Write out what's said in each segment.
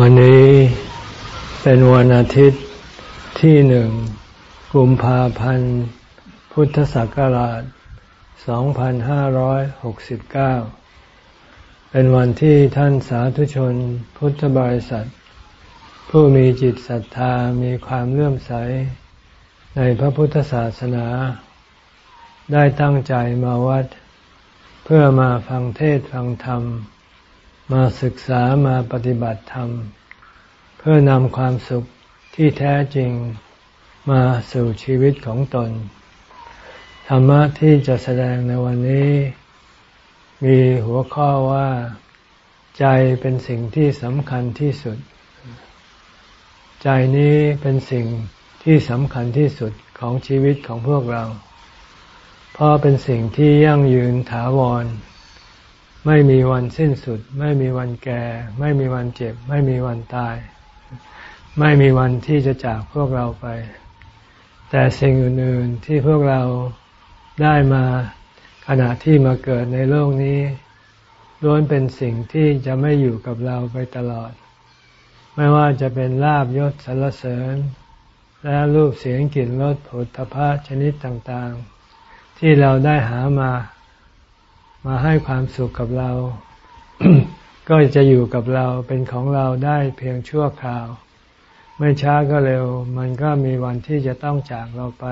วันนี้เป็นวันอาทิตย์ที่หนึ่งกุมภาพันธ์ พุทธศักราช 2569 เป็นวันที่ท่านสาธุชนพุทธบริษัท ผู้มีจิตศรัทธามีความเลื่อมใส ในพระพุทธศาสนา ได้ตั้งใจมาวัด เพื่อมาฟังเทศฟังธรรม มาศึกษามาปฏิบัติธรรม เพื่อนำความสุขที่แท้จริงมาสู่ชีวิตของตน ธรรมะที่จะแสดงในวันนี้ มีหัวข้อว่า ใจเป็นสิ่งที่สำคัญที่สุด ใจนี้เป็นสิ่งที่สำคัญที่สุดของชีวิตของพวกเรา เพราะเป็นสิ่งที่ยั่งยืนถาวร ไม่มีวันสิ้นสุด ไม่มีวันแก่ ไม่มีวันเจ็บ ไม่มีวันตาย ไม่มีวันที่จะจากพวกเราไป แต่สิ่งอื่นๆที่พวกเราได้มาขณะที่มาเกิดในโลกนี้ล้วนเป็นสิ่งที่จะไม่อยู่กับเราไปตลอด ไม่ว่าจะเป็นลาบยศสรรเสริญ และรูปเสียงกลิ่นรสผลทพะชนิดต่างๆ ที่เราได้หามา มาให้ความสุขกับเรา ก็จะอยู่กับเราเป็นของเราได้เพียงชั่วคราว ไม่ช้าก็เร็ว มันก็มีวันที่จะต้องจากเราไป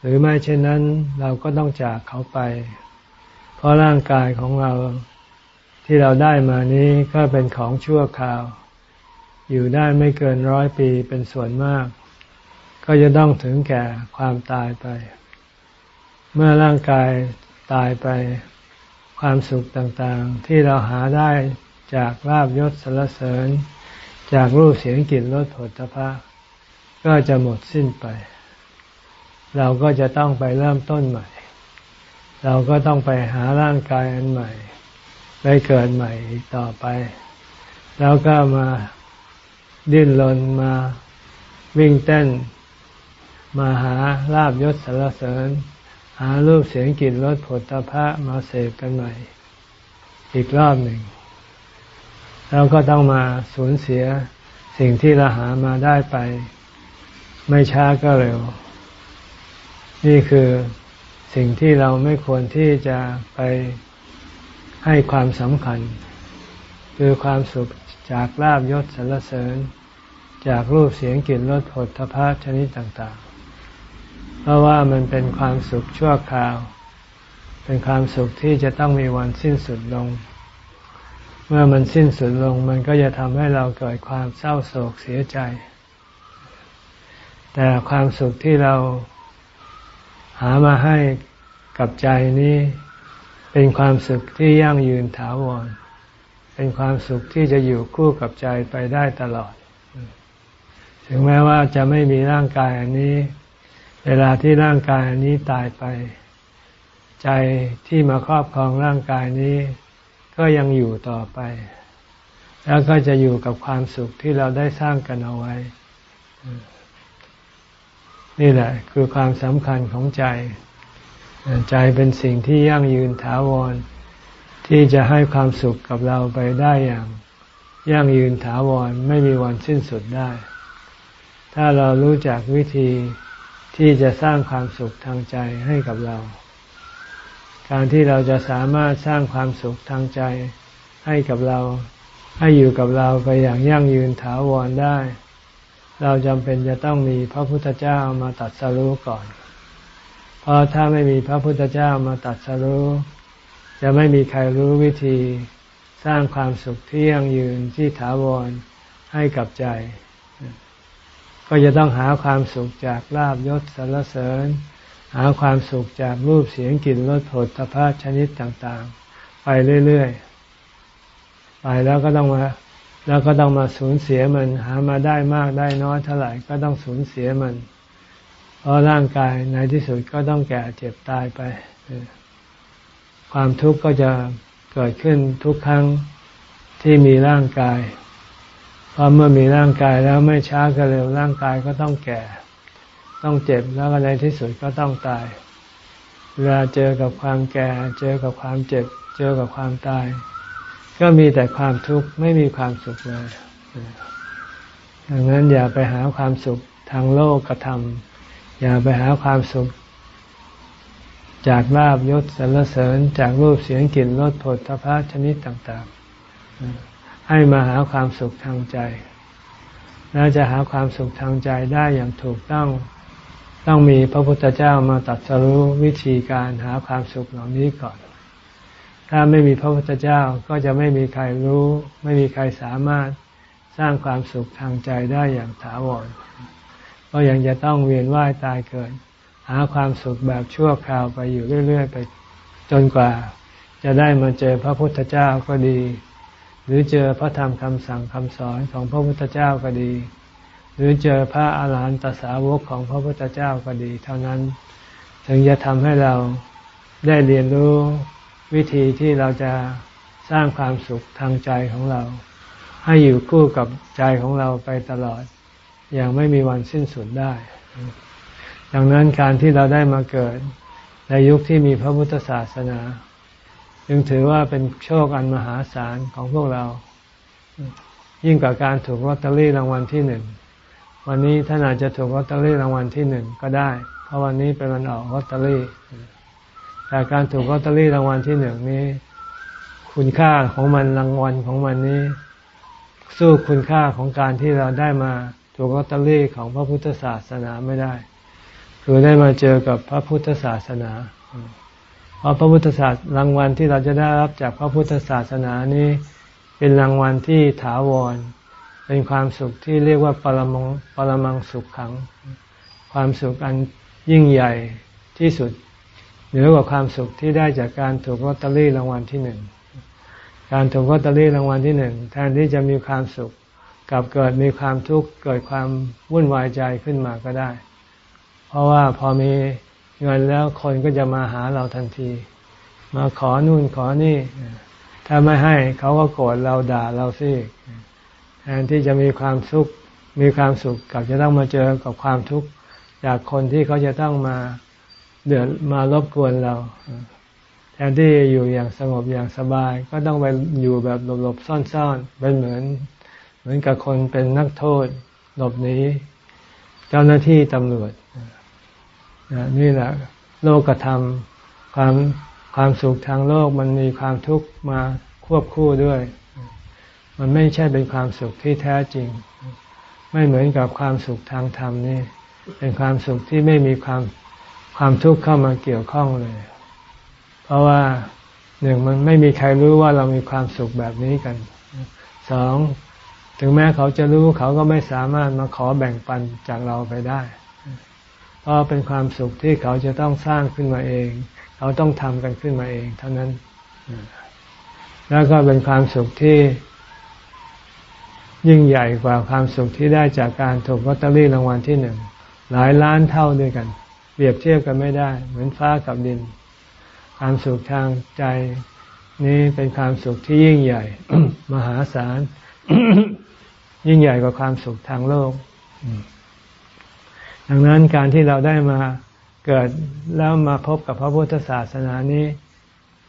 หรือไม่เช่นนั้นเราก็ต้องจากเขาไป เพราะร่างกายของเราที่เราได้มานี้ก็เป็นของชั่วคราว อยู่ได้ไม่เกินร้อยปีเป็นส่วนมาก ก็จะต้องถึงแก่ความตายไป เมื่อร่างกาย ตายไปความสุขต่างๆ ที่เราหาได้จากลาบยศสรรเสริญ จากรูปเสียงกลิ่นรสผลตภะก็จะหมดสิ้นไป เราก็จะต้องไปเริ่มต้นใหม่ เราก็ต้องไปหาร่างกายอันใหม่ ไปเกิดใหม่อีกต่อไป แล้วก็มาดิ้นรนมาวิ่งเต้น มาหาลาบยศสรรเสริญ หารูปเสียงกลิ่นรสผลตภะมาเสพกันใหม่ อีกรอบหนึ่ง แล้วก็ต้องมาสูญเสียสิ่งที่เราหามาได้ไป ไม่ช้าก็เร็ว นี่คือสิ่งที่เราไม่ควรที่จะไปให้ความสำคัญ คือความสุขจากลาบยศสรรเสริญ จากรูปเสียงกลิ่นรสผลทพะชนิดต่างๆ เพราะว่ามันเป็นความสุขชั่วคราว เป็นความสุขที่จะต้องมีวันสิ้นสุดลง เมื่อมันสิ้นสุดลง มันก็จะทำให้เราเกิดความเศร้าโศกเสียใจ แต่ความสุขที่เราหามาให้กับใจนี้ เป็นความสุขที่ยั่งยืนถาวร เป็นความสุขที่จะอยู่คู่กับใจไปได้ตลอด ถึงแม้ว่าจะไม่มีร่างกายอันนี้ เวลาที่ร่างกายนี้ตายไป ใจที่มาครอบครองร่างกายนี้ ก็ยังอยู่ต่อไป แล้วก็จะอยู่กับความสุขที่เราได้สร้างกันเอาไว้ นี่แหละ คือความสำคัญของใจ ใจเป็นสิ่งที่ยั่งยืนถาวร ที่จะให้ความสุขกับเราไปได้อย่าง ยั่งยืนถาวรไม่มีวันสิ้นสุดได้ ถ้าเรารู้จักวิธี ที่จะสร้างความสุขทางใจให้กับเรา การที่เราจะสามารถสร้างความสุขทางใจให้กับเรา ให้อยู่กับเราไปอย่างยั่งยืนถาวรได้ เราจำเป็นจะต้องมีพระพุทธเจ้ามาตัดสรู้ก่อน เพราะถ้าไม่มีพระพุทธเจ้ามาตัดสรู้จะไม่มีใครรู้วิธีสร้างความสุขที่ยั่งยืนที่ถาวรให้กับใจ ก็จะต้องหาความสุขจากลาบยศสรรเสริญ หาความสุขจากรูปเสียงกลิ่นรสผลตภะชนิดต่างๆ ไปเรื่อยๆ ไปแล้วก็ต้องมาแล้วก็ต้องมาสูญเสียมัน หามาได้มากได้น้อยเท่าไหร่ก็ต้องสูญเสียมัน เพราะร่างกายในที่สุดก็ต้องแก่เจ็บตายไป ความทุกข์ก็จะเกิดขึ้นทุกครั้งที่มีร่างกาย พราะเมื่อมีร่างกายแล้วไม่ช้าก็เร็วร่างกายก็ต้องแก่ ต้องเจ็บแล้วในที่สุดก็ต้องตาย เวลาเจอกับความแก่ เจอกับความเจ็บ เจอกับความตาย ก็มีแต่ความทุกข์ไม่มีความสุขเลยดังนั้นอย่าไปหาความสุขทางโลกกระทำอย่าไปหาความสุข จากลาบยศสรรเสริญจากรูปเสียงกลิ่นรสผลพระชนิดต่าง ๆ ให้มาหาความสุขทางใจ และจะหาความสุขทางใจได้อย่างถูกต้อง ต้องมีพระพุทธเจ้ามาตัดสรู้วิธีการหาความสุขเหล่านี้ก่อน ถ้าไม่มีพระพุทธเจ้าก็จะไม่มีใครรู้ ไม่มีใครสามารถสร้างความสุขทางใจได้อย่างถาวร ก็ยังจะต้องเวียนว่ายตายเกิด หาความสุขแบบชั่วคราวไปอยู่เรื่อย ๆ ไปจนกว่า จะได้มาเจอพระพุทธเจ้าก็ดี หรือเจอพระธรรมคำสั่งคำสอนของพระพุทธเจ้าก็ดี หรือเจอพระอาหารหันตสาวกของพระพุทธเจ้าก็ดี เท่านั้นถึงจะทำให้เราได้เรียนรู้วิธีที่เราจะสร้างความสุขทางใจของเรา ให้อยู่คู่กับใจของเราไปตลอด อย่างไม่มีวันสิ้นสุดได้ ดังนั้นการที่เราได้มาเกิดในยุคที่มีพระพุทธศาสนา จึงถือว่าเป็นโชคอันมหาศาลของพวกเรา ยิ่งกว่าการถูกลอตเตอรี่รางวัลที่หนึ่งวันนี้ท่านอาจจะถูกลอตเตอรี่รางวัลที่หนึ่งก็ได้ เพราะวันนี้เป็นวันออกลอตเตอรี่ แต่การถูกลอตเตอรี่รางวัลที่หนึ่งนี้ คุณค่าของมันรางวัลของมันนี้ สู้คุณค่าของการที่เราได้มาถูกลอตเตอรี่ของพระพุทธศาสนาไม่ได้ คือได้มาเจอกับพระพุทธศาสนา เพราะพระพุทธศาสรางวัลที่เราจะได้รับจากพระพุทธศาสนานี้ เป็นรางวัลที่ถาวร เป็นความสุขที่เรียกว่าปรมังปรมังสุขขัง ความสุขอันยิ่งใหญ่ที่สุดเหนือกว่าความสุขที่ได้จากการถูกลอตเตอรี่รางวัลที่หนึ่งการถูกลอตเตอรี่รางวัลที่หนึ่งแทนที่จะมีความสุขกับเกิดมีความทุกข์เกิดความวุ่นวายใจขึ้นมาก็ได้ เพราะว่าพอมี เงินแล้วคนก็จะมาหาเราทันที มาขอนู่นขอนี่ ถ้าไม่ให้เขาก็โกรธเราด่าเราซิแทนที่จะมีความสุขมีความสุขกับจะต้องมาเจอกับความทุกข์จากคนที่เขาจะต้องมาเดือดมารบกวนเรา แทนที่อยู่อย่างสงบอย่างสบาย ก็ต้องไปอยู่แบบหลบๆซ่อนๆเป็นเหมือน เหมือนกับคนเป็นนักโทษ หลบหนีเจ้าหน้าที่ตำรวจ นี่แหละโลกธรรมความความสุขทางโลกมันมีความทุกข์มาควบคู่ด้วย มันไม่ใช่เป็นความสุขที่แท้จริง ไม่เหมือนกับความสุขทางธรรมนี่เป็นความสุขที่ไม่มีความความทุกข์เข้ามาเกี่ยวข้องเลย เพราะว่าหนึ่งมันไม่มีใครรู้ว่าเรามีความสุขแบบนี้กันสองถึงแม้เขาจะรู้เขาก็ไม่สามารถมาขอแบ่งปันจากเราไปได้ ราะเป็นความสุขที่เขาจะต้องสร้างขึ้นมาเอง เขาต้องทำกันขึ้นมาเองเท่านั้น แล้วก็เป็นความสุขที่ ยิ่งใหญ่กว่าความสุขที่ได้จากการถูกลอตเตอรี่รางวัลที่หนึ่งหลายล้านเท่าด้วยกัน เปรียบเทียบกันไม่ได้ เหมือนฟ้ากับดิน ความสุขทางใจนี้เป็นความสุขที่ยิ่งใหญ่ มหาศาล ยิ่งใหญ่กว่าความสุขทางโลก ดังนั้นการที่เราได้มาเกิดแล้วมาพบกับพระพุทธศาสนานี้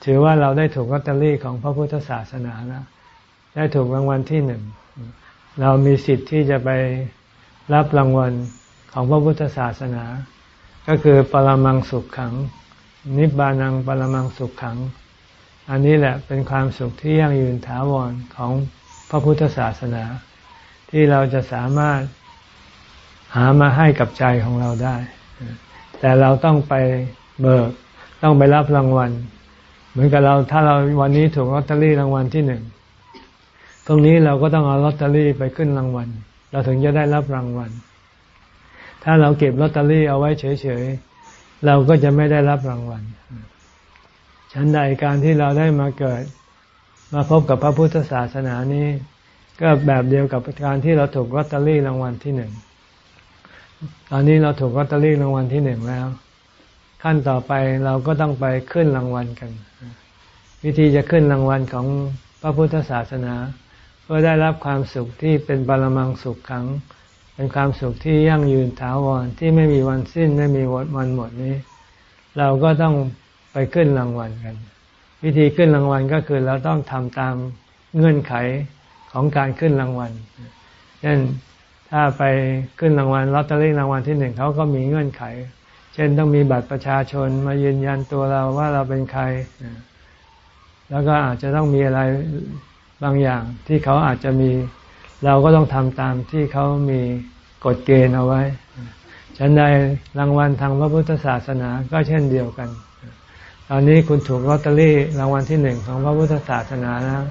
ถือว่าเราได้ถูกลอตเตอรี่ของพระพุทธศาสนาแล้วได้ถูกรางวัลที่หนึ่ง เรามีสิทธิ์ที่จะไปรับรางวัลของพระพุทธศาสนา ก็คือปรมังสุขขัง นิบานังปรมังสุขขัง อันนี้แหละเป็นความสุขที่ยั่งยืนถาวรของพระพุทธศาสนา ที่เราจะสามารถ หามาให้กับใจของเราได้ แต่เราต้องไปเบิก ต้องไปรับรางวัล เหมือนกับเราถ้าเราวันนี้ถูกลอตเตอรี่รางวัลที่หนึ่งตรงนี้เราก็ต้องเอาลอตเตอรี่ไปขึ้นรางวัล เราถึงจะได้รับรางวัล ถ้าเราเก็บลอตเตอรี่เอาไว้เฉยๆ เราก็จะไม่ได้รับรางวัล ฉันใดการที่เราได้มาเกิด มาพบกับพระพุทธศาสนานี้ ก็แบบเดียวกับการที่เราถูกลอตเตอรี่รางวัลที่หนึ่ง ตอนนี้เราถูกลอตเตอรี่รางวัลที่หนึ่งแล้ว ขั้นต่อไปเราก็ต้องไปขึ้นรางวัลกัน วิธีจะขึ้นรางวัลของพระพุทธศาสนา เพื่อได้รับความสุขที่เป็นบารมังสุขขัง เป็นความสุขที่ยั่งยืนถาวรที่ไม่มีวันสิ้นไม่มีวันหมดนี้ เราก็ต้องไปขึ้นรางวัลกัน วิธีขึ้นรางวัลก็คือเราต้องทำตามเงื่อนไขของการขึ้นรางวัลเช่น ถ้าไปขึ้นรางวัลลอตเตอรี่รางวัลที่หนึ่งเขาก็มีเงื่อนไข เช่นต้องมีบัตรประชาชนมายืนยันตัวเราว่าเราเป็นใคร แล้วก็อาจจะต้องมีอะไรบางอย่างที่เขาอาจจะมี เราก็ต้องทำตามที่เขามีกฎเกณฑ์เอาไว้ ฉันใดรางวัลทางพระพุทธศาสนาก็เช่นเดียวกัน ตอนนี้คุณถูกลอตเตอรี่รางวัลที่หนึ่งของพระพุทธศาสนานะ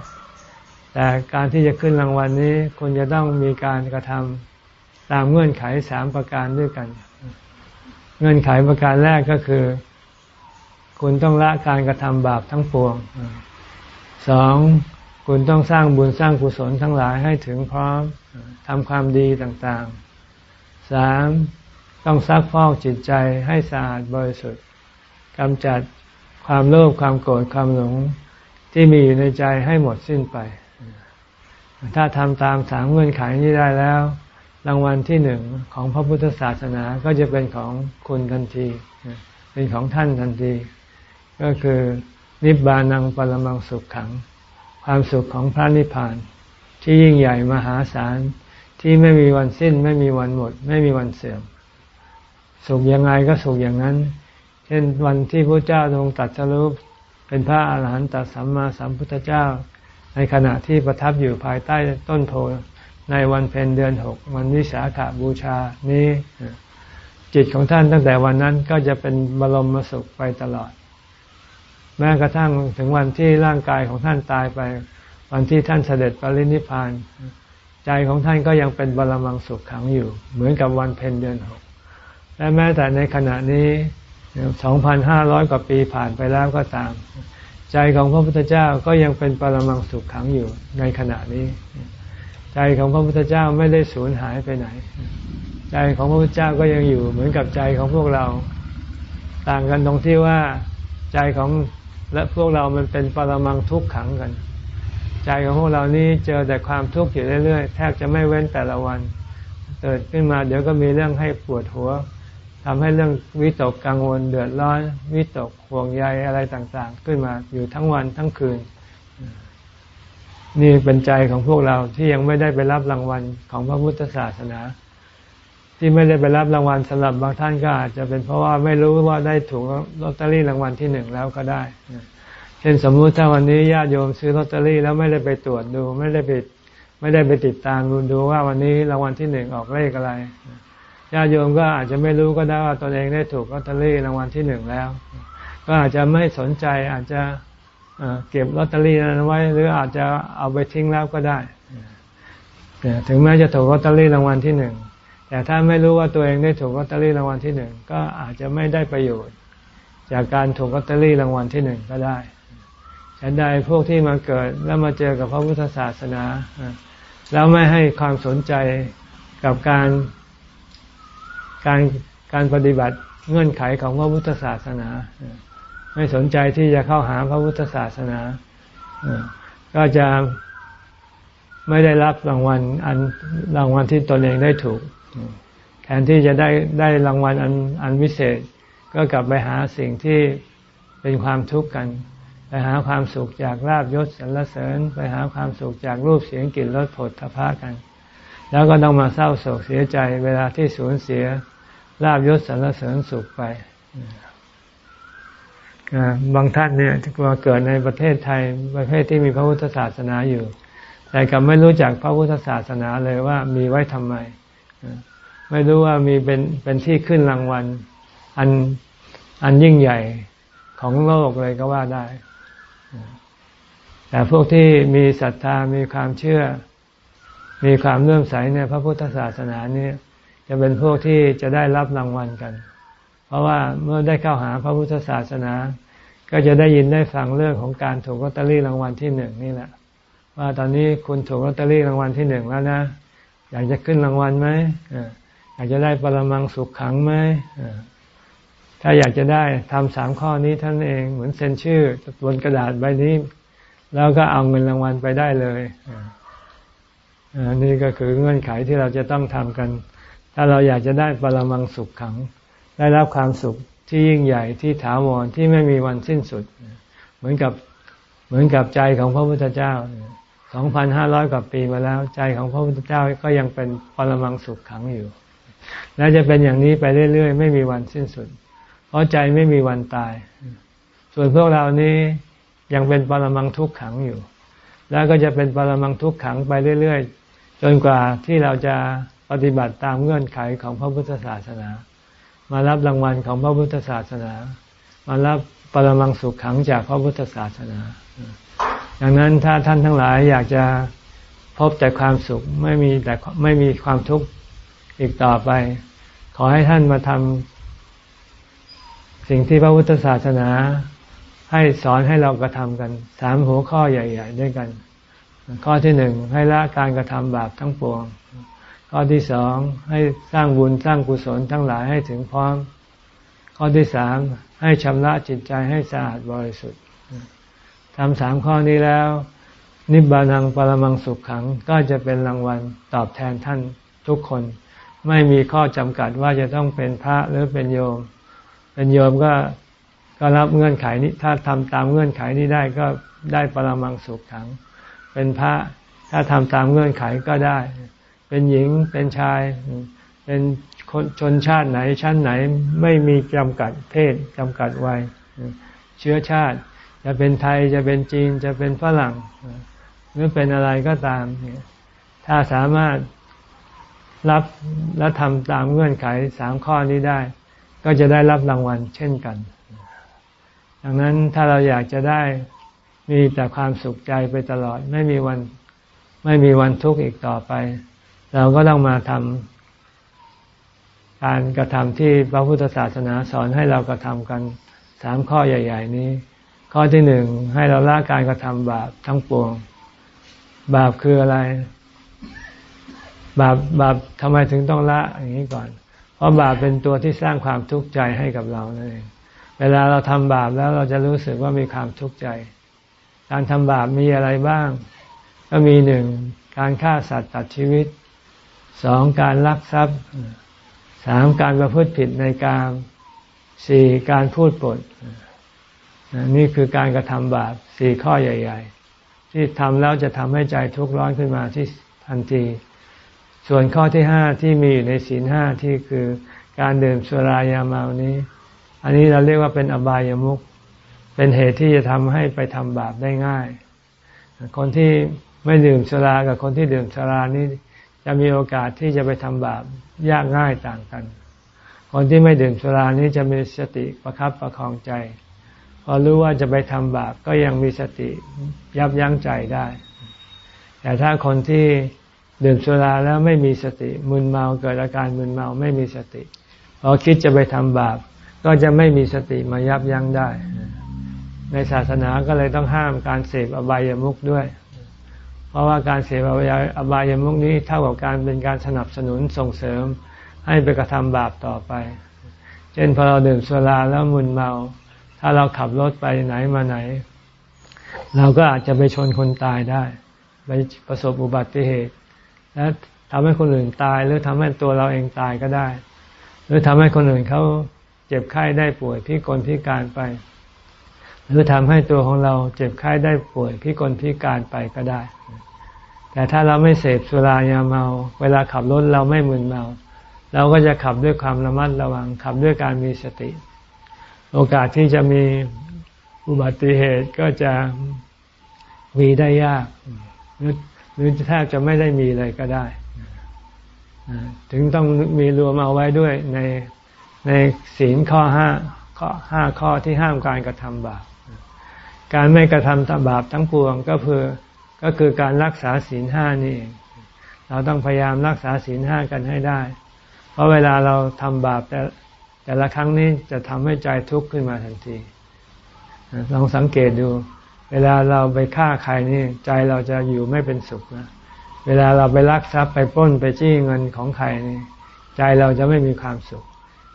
แต่การที่จะขึ้นรางวัลนี้คุณจะต้องมีการกระทำตามเงื่อนไขสามประการด้วยกัน เงื่อนไขประการแรกก็คือ คุณต้องละการกระทำบาปทั้งปวงสองคุณต้องสร้างบุญสร้างกุศลทั้งหลายให้ถึงพร้อมทำความดีต่างๆสามต้องซักฟอกจิตใจให้สะอาดบริสุทธิ์กำจัดความโลภความโกรธความหลงที่มีอยู่ในใจให้หมดสิ้นไป ถ้าทำตามสามเงื่อนไขนี้ได้แล้ว รางวัลที่หนึ่งของพระพุทธศาสนาก็จะเป็นของคุณทันที เป็นของท่านทันที ก็คือนิบานังปรมังสุขขัง ความสุขของพระนิพพาน ที่ยิ่งใหญ่มหาศาลที่ไม่มีวันสิ้น ไม่มีวันหมด ไม่มีวันเสื่อม สุขยังไงก็สุขอย่างนั้น เช่นวันที่พระเจ้าทรงตัดสรุปเป็นพระอาหารหันตสัมมาสัมพุทธเจ้า ในขณะที่ประทับอยู่ภายใต้ต้นโพในวันเพ็ญเดือนหกวันวิสาขาบูชานี้ จิตของท่านตั้งแต่วันนั้นก็จะเป็นบรมสุขไปตลอด แม้กระทั่งถึงวันที่ร่างกายของท่านตายไป วันที่ท่านเสด็จปรินิพาน ใจของท่านก็ยังเป็นบรมังสุขขังอยู่ เหมือนกับวันเพ็ญเดือนหกและแม้แต่ในขณะนี้ 2,500 กว่าปีผ่านไปแล้วก็ตาม ใจของพระพุทธเจ้าก็ยังเป็นปรมังสุขขังอยู่ในขณะนี้ ใจของพระพุทธเจ้าไม่ได้สูญหายไปไหน ใจของพระพุทธเจ้าก็ยังอยู่เหมือนกับใจของพวกเรา ต่างกันตรงที่ว่าใจของและพวกเรามันเป็นปรมังทุกขังกัน ใจของพวกเรานี้เจอแต่ความทุกข์อยู่เรื่อยๆ แทบจะไม่เว้นแต่ละวันเกิดขึ้นมาเดี๋ยวก็มีเรื่องให้ปวดหัว ทำให้เรื่องวิตกกังวลเดือดร้อน วิตกห่วงใยอะไรต่างๆ ขึ้นมาอยู่ทั้งวันทั้งคืน นี่เป็นใจของพวกเราที่ยังไม่ได้ไปรับรางวัลของพระพุทธศาสนา ที่ไม่ได้ไปรับรางวัลสำหรับบางท่านก็อาจจะเป็นเพราะว่าไม่รู้ว่าได้ถูกลอตเตอรี่รางวัลที่หนึ่งแล้วก็ได้เช่นสมมุติถ้าวันนี้ญาติโยมซื้อลอตเตอรี่แล้วไม่ได้ไปตรวจดู ไม่ได้ไปไม่ได้ไปติดตามดูว่าวันนี้รางวัลที่หนึ่งออกเลขอะไร ญาติโยมก็อาจจะไม่รู้ก็ได้ว่าตนเองได้ถูกลอตเตอรี่รางวัลที่หนึ่งแล้ว ก็อาจจะไม่สนใจอาจจะเก็บลอตเตอรี่นั้นไว้ หรืออาจจะเอาไปทิ้งแล้วก็ได้ถึงแม้จะถูกลอตเตอรี่รางวัลที่หนึ่งแต่ถ้าไม่รู้ว่าตัวเองได้ถูกลอตเตอรี่รางวัลที่หนึ่งก็อาจจะไม่ได้ประโยชน์ จากการถูกลอตเตอรี่รางวัลที่หนึ่งก็ได้ฉันใดพวกที่มาเกิดแล้วมาเจอกับพระพุทธศาสนา แล้วไม่ให้ความสนใจกับการ การการปฏิบัติเงื่อนไขของพระพุทธศาสนา ไม่สนใจที่จะเข้าหาพระพุทธศาสนาก็จะไม่ได้รับรางวัลอันรางวัลที่ตนเองได้ถูก แทนที่จะได้ได้รางวัลอันอันวิเศษ ก็กลับไปหาสิ่งที่เป็นความทุกข์กัน ไปหาความสุขจากลาบยศสรรเสริญ ไปหาความสุขจากรูปเสียงกลิ่นรสผลทพะกัน แล้วก็ต้องมาเศร้าโศกเสียใจเวลาที่สูญเสีย ลาบยศสรรเสริญสุขไปบางท่านเนี่ยมาเกิดในประเทศไทยประเทศที่มีพระพุทธศาสนาอยู่ แต่กลับไม่รู้จักพระพุทธศาสนาเลยว่ามีไว้ทำไม ไม่รู้ว่ามีเป็นเป็นที่ขึ้นรางวัล อันอันยิ่งใหญ่ของโลกเลยก็ว่าได้ แต่พวกที่มีศรัทธามีความเชื่อ มีความเลื่อมใสในพระพุทธศาสนาเนี้ จะเป็นพวกที่จะได้รับรางวัลกัน เพราะว่าเมื่อได้เข้าหาพระพุทธศาสนา ก็จะได้ยินได้ฟังเรื่องของการถูกลอตเตอรี่รางวัลที่หนึ่งนี่แหละ ว่าตอนนี้คุณถูกลอตเตอรี่รางวัลที่หนึ่งแล้วนะ อยากจะขึ้นรางวัลไหมอยากจะได้ปรมังสุขขังไหมถ้าอยากจะได้ทำสามข้อนี้ท่านเองเหมือนเซ็นชื่อบนกระดาษใบนี้ แล้วก็เอาเงินรางวัลไปได้เลยอันนี้ก็คือเงื่อนไขที่เราจะต้องทำกัน ถ้าเราอยากจะได้ปรมังสุขขัง ได้รับความสุขที่ยิ่งใหญ่ที่ถาวรที่ไม่มีวันสิ้นสุด เหมือนกับเหมือนกับใจของพระพุทธเจ้าสองพันห้าร้อยกว่าปีมาแล้วใจของพระพุทธเจ้าก็ยังเป็นปรมังสุขขังอยู่ และจะเป็นอย่างนี้ไปเรื่อยๆ ไม่มีวันสิ้นสุด เพราะใจไม่มีวันตาย ส่วนพวกเรานี้ยังเป็นปรมังทุกขังอยู่ แล้วก็จะเป็นปรมังทุกขังไปเรื่อยๆ จนกว่าที่เราจะ ปฏิบัติตามเงื่อนไขของพระพุทธศาสนา มารับรางวัลของพระพุทธศาสนา มารับปรมังสุขขังจากพระพุทธศาสนา ดังนั้นถ้าท่านทั้งหลายอยากจะพบแต่ความสุขไม่มีแต่ไม่มีความทุกข์อีกต่อไป ขอให้ท่านมาทำสิ่งที่พระพุทธศาสนา ให้สอนให้เรากระทำกันสามหัวข้อใหญ่ ๆ ด้วยกัน ข้อที่หนึ่งให้ละการกระทำบาปทั้งปวง ข้อที่สองให้สร้างบุญสร้างกุศลทั้งหลายให้ถึงพร้อม ข้อที่สามให้ชำระจิตใจให้สะอาดบริสุทธิ์ทำสามข้อนี้แล้ว นิบานังปรมังสุขขังก็จะเป็นรางวัลตอบแทนท่านทุกคน ไม่มีข้อจำกัดว่าจะต้องเป็นพระหรือเป็นโยม เป็นโยมก็ก็รับเงื่อนไขนี้ ถ้าทำตามเงื่อนไขนี้ได้ก็ได้ปรมังสุขขัง เป็นพระถ้าทำตามเงื่อนไขก็ได้ เป็นหญิงเป็นชาย เป็นคนชนชาติไหนชั้นไหนไม่มีจำกัดเพศจำกัดวัยเชื้อชาติ จะเป็นไทยจะเป็นจีนจะเป็นฝรั่ง หรือเป็นอะไรก็ตาม ถ้าสามารถรับและทำตามเงื่อนไขสามข้อนี้ได้ ก็จะได้รับรางวัลเช่นกัน ดังนั้นถ้าเราอยากจะได้มีแต่ความสุขใจไปตลอด ไม่มีวันไม่มีวันทุกข์อีกต่อไป เราก็ต้องมาทำการกระทำที่พระพุทธศาสนาสอนให้เรากระทำกันสามข้อใหญ่ ๆ นี้ ข้อที่หนึ่งให้เราละการกระทำบาปทั้งปวง บาปคืออะไร บาปบาปทำไมถึงต้องละอย่างนี้ก่อน เพราะบาปเป็นตัวที่สร้างความทุกข์ใจให้กับเรานั่นเองเวลาเราทำบาปแล้วเราจะรู้สึกว่ามีความทุกข์ใจ การทำบาปมีอะไรบ้าง ก็มีหนึ่งการฆ่าสัตว์ตัดชีวิต สองการลักทรัพย์สามการประพฤติผิดในการสี่การพูดปด นี่คือการกระทำบาปสี่ข้อใหญ่ ๆ ที่ทำแล้วจะทำให้ใจทุกข์ร้อนขึ้นมาที่ทันที ส่วนข้อที่ห้าที่มีอยู่ในศีลห้าที่คือการดื่มสุรายาเมานี้ อันนี้เราเรียกว่าเป็นอบายามุขเป็นเหตุที่จะทำให้ไปทำบาปได้ง่าย คนที่ไม่ดื่มสุรากับคนที่ดื่มสุรานี้ จะมีโอกาสที่จะไปทำบาปยากง่ายต่างกัน คนที่ไม่ดื่มสุรานี้จะมีสติประครับประคองใจ พอรู้ว่าจะไปทำบาปก็ยังมีสติยับยั้งใจได้ แต่ถ้าคนที่ดื่มสุราแล้วไม่มีสติมึนเมาเกิดอาการมึนเมาไม่มีสติพอคิดจะไปทำบาป ก็จะไม่มีสติมายับยั้งได้ ในศาสนาก็เลยต้องห้ามการเสพอบายามุขด้วย เพราะว่าการเสพอบายามุขนี้เท่ากับการเป็นการสนับสนุนส่งเสริมให้ไปกระทำบาปต่อไป เช่นพอเราดื่มสุราแล้วมึนเมา ถ้าเราขับรถไปไหนมาไหน เราก็อาจจะไปชนคนตายได้ ไปประสบอุบัติเหตุ และทำให้คนอื่นตายหรือทำให้ตัวเราเองตายก็ได้ หรือทำให้คนอื่นเขาเจ็บไข้ได้ป่วยพิกลพิการไป หรือทำให้ตัวของเราเจ็บไข้ได้ป่วยพิกลพิการไปก็ได้ แต่ถ้าเราไม่เสพสุรายาเมา เวลาขับรถเราไม่มึนเมา เราก็จะขับด้วยความระมัดระวัง ขับด้วยการมีสติ โอกาสที่จะมีอุบัติเหตุก็จะมีได้ยาก หรือหรือแทบจะไม่ได้มีเลยก็ได้ ถึงต้องมีรวมเอาไว้ด้วยในในศีลข้อห้าข้อห้าข้อที่ห้ามการกระทำบาป การไม่กระทำบาปทั้งปวงก็คือ ก็คือการรักษาศีลห้านี่เองเราต้องพยายามรักษาศีลห้ากันให้ได้ เพราะเวลาเราทำบาปแต่แต่ละครั้งนี้จะทำให้ใจทุกข์ขึ้นมาทันทีลองสังเกตดู เวลาเราไปฆ่าใครนี่ใจเราจะอยู่ไม่เป็นสุขนะเวลาเราไปลักทรัพย์ไปปล้นไปจี้เงินของใครนี่ใจเราจะไม่มีความสุข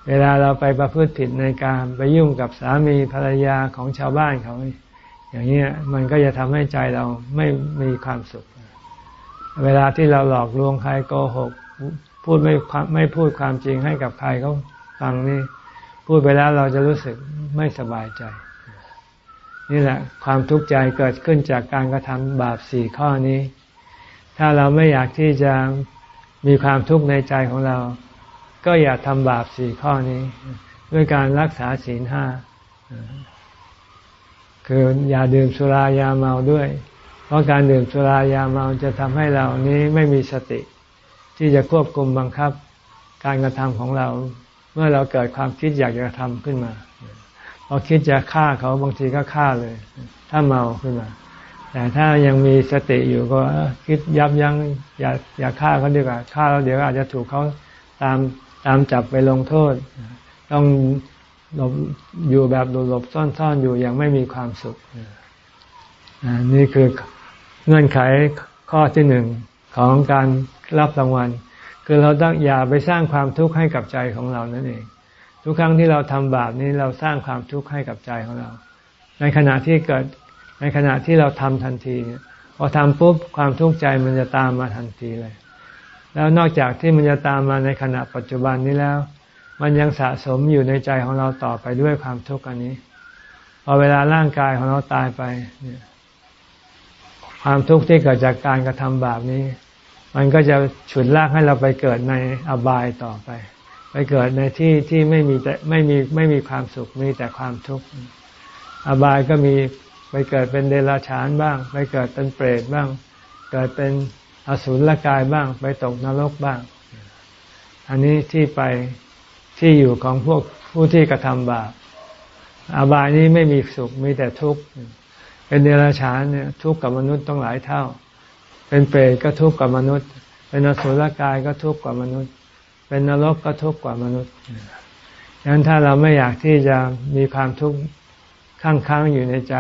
เวลาเราไปประพฤติผิดในการไปยุ่งกับสามีภรรยาของชาวบ้านเขา อย่างนี้มันก็จะทำให้ใจเราไม่มีความสุข เวลาที่เราหลอกลวงใครโกหก พูดไม่ไม่พูดความจริงให้กับใครเขาฟังนี่พูดไปแล้วเราจะรู้สึกไม่สบายใจ นี่แหละ ความทุกข์ใจเกิดขึ้นจากการกระทำบาปสี่ข้อนี้ ถ้าเราไม่อยากที่จะมีความทุกข์ในใจของเรา ก็อย่าทำบาปสี่ข้อนี้ ด้วยการรักษาศีลห้า คืออย่าดื่มสุรายาเมาด้วย เพราะการดื่มสุรายาเมาจะทำให้เรานี้ไม่มีสติ ที่จะควบคุมบังคับการกระทำของเรา เมื่อเราเกิดความคิดอยากจะทำขึ้นมาพอคิดจะฆ่าเขาบางทีก็ฆ่าเลย ถ้าเมาขึ้นมา แต่ถ้ายังมีสติอยู่ก็คิดยับยั้งอย่าอย่าฆ่าเขาดีกว่าฆ่าแล้วเดี๋ยวอาจจะถูกเขาตามตามจับไปลงโทษ ต้อง หลบอยู่แบบหลบซ่อนๆอยู่ยังไม่มีความสุขนี่คือเงื่อนไขข้อที่หนึ่งของการรับรางวัล คือเราต้องอย่าไปสร้างความทุกข์ให้กับใจของเรานั่นเอง ทุกครั้งที่เราทำบาปนี้เราสร้างความทุกข์ให้กับใจของเรา ในขณะที่เกิดในขณะที่เราทำทันทีเนี่ยพอทำปุ๊บความทุกข์ใจมันจะตามมาทันทีเลย แล้วนอกจากที่มันจะตามมาในขณะปัจจุบันนี้แล้ว มันยังสะสมอยู่ในใจของเราต่อไปด้วยความทุกข์อันนี้ พอเวลาร่างกายของเราตายไปเนี่ยความทุกข์ที่เกิดจากการกระทำบาปนี้ มันก็จะฉุดลากให้เราไปเกิดในอบายต่อไป ไปเกิดในที่ที่ไม่มีแต่ไม่มีไม่มีความสุขมีแต่ความทุกข์อบายก็มีไปเกิดเป็นเดรัจฉานบ้าง ไปเกิดเป็นเปรตบ้าง เกิดเป็นอสุรกายบ้าง ไปตกนรกบ้าง อันนี้ที่ไป ที่อยู่ของพวกผู้ที่กระทำบาปอบายนี้ไม่มีสุขมีแต่ทุกข์เป็นเดรัจฉานเนี่ยทุกข์กับมนุษย์ต้องหลายเท่า เป็นเปรตก็ทุกข์กับมนุษย์ เป็นอสุรกายก็ทุกข์กว่ามนุษย์ เป็นนรกก็ทุกข์กว่ามนุษย์ดังนั้นถ้าเราไม่อยากที่จะมีความทุกข์ค้างค้างอยู่ในใจ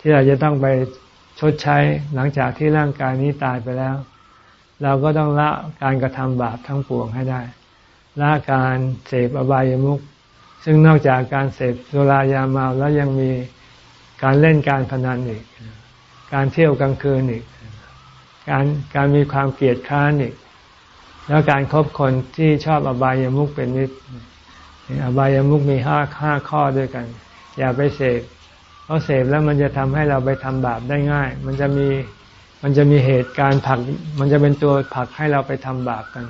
ที่เราจะต้องไปชดใช้หลังจากที่ร่างกายนี้ตายไปแล้ว เราก็ต้องละการกระทำบาปทั้งปวงให้ได้ ละการเสพอบายามุขซึ่งนอกจากการเสพสุรายาเมาแล้วยังมีการเล่นการพนันอีก การเที่ยวกลางคืนอีก การการมีความเกลียดค้านอีก แล้วการครบคนที่ชอบอบายามุขเป็นนิดอบายามุขมีห้าห้าข้อด้วยกัน อย่าไปเสพเพราะเสพแล้วมันจะทำให้เราไปทำบาปได้ง่าย มันจะมีมันจะมีเหตุการณ์ผลัก มันจะเป็นตัวผลักให้เราไปทำบาปกัน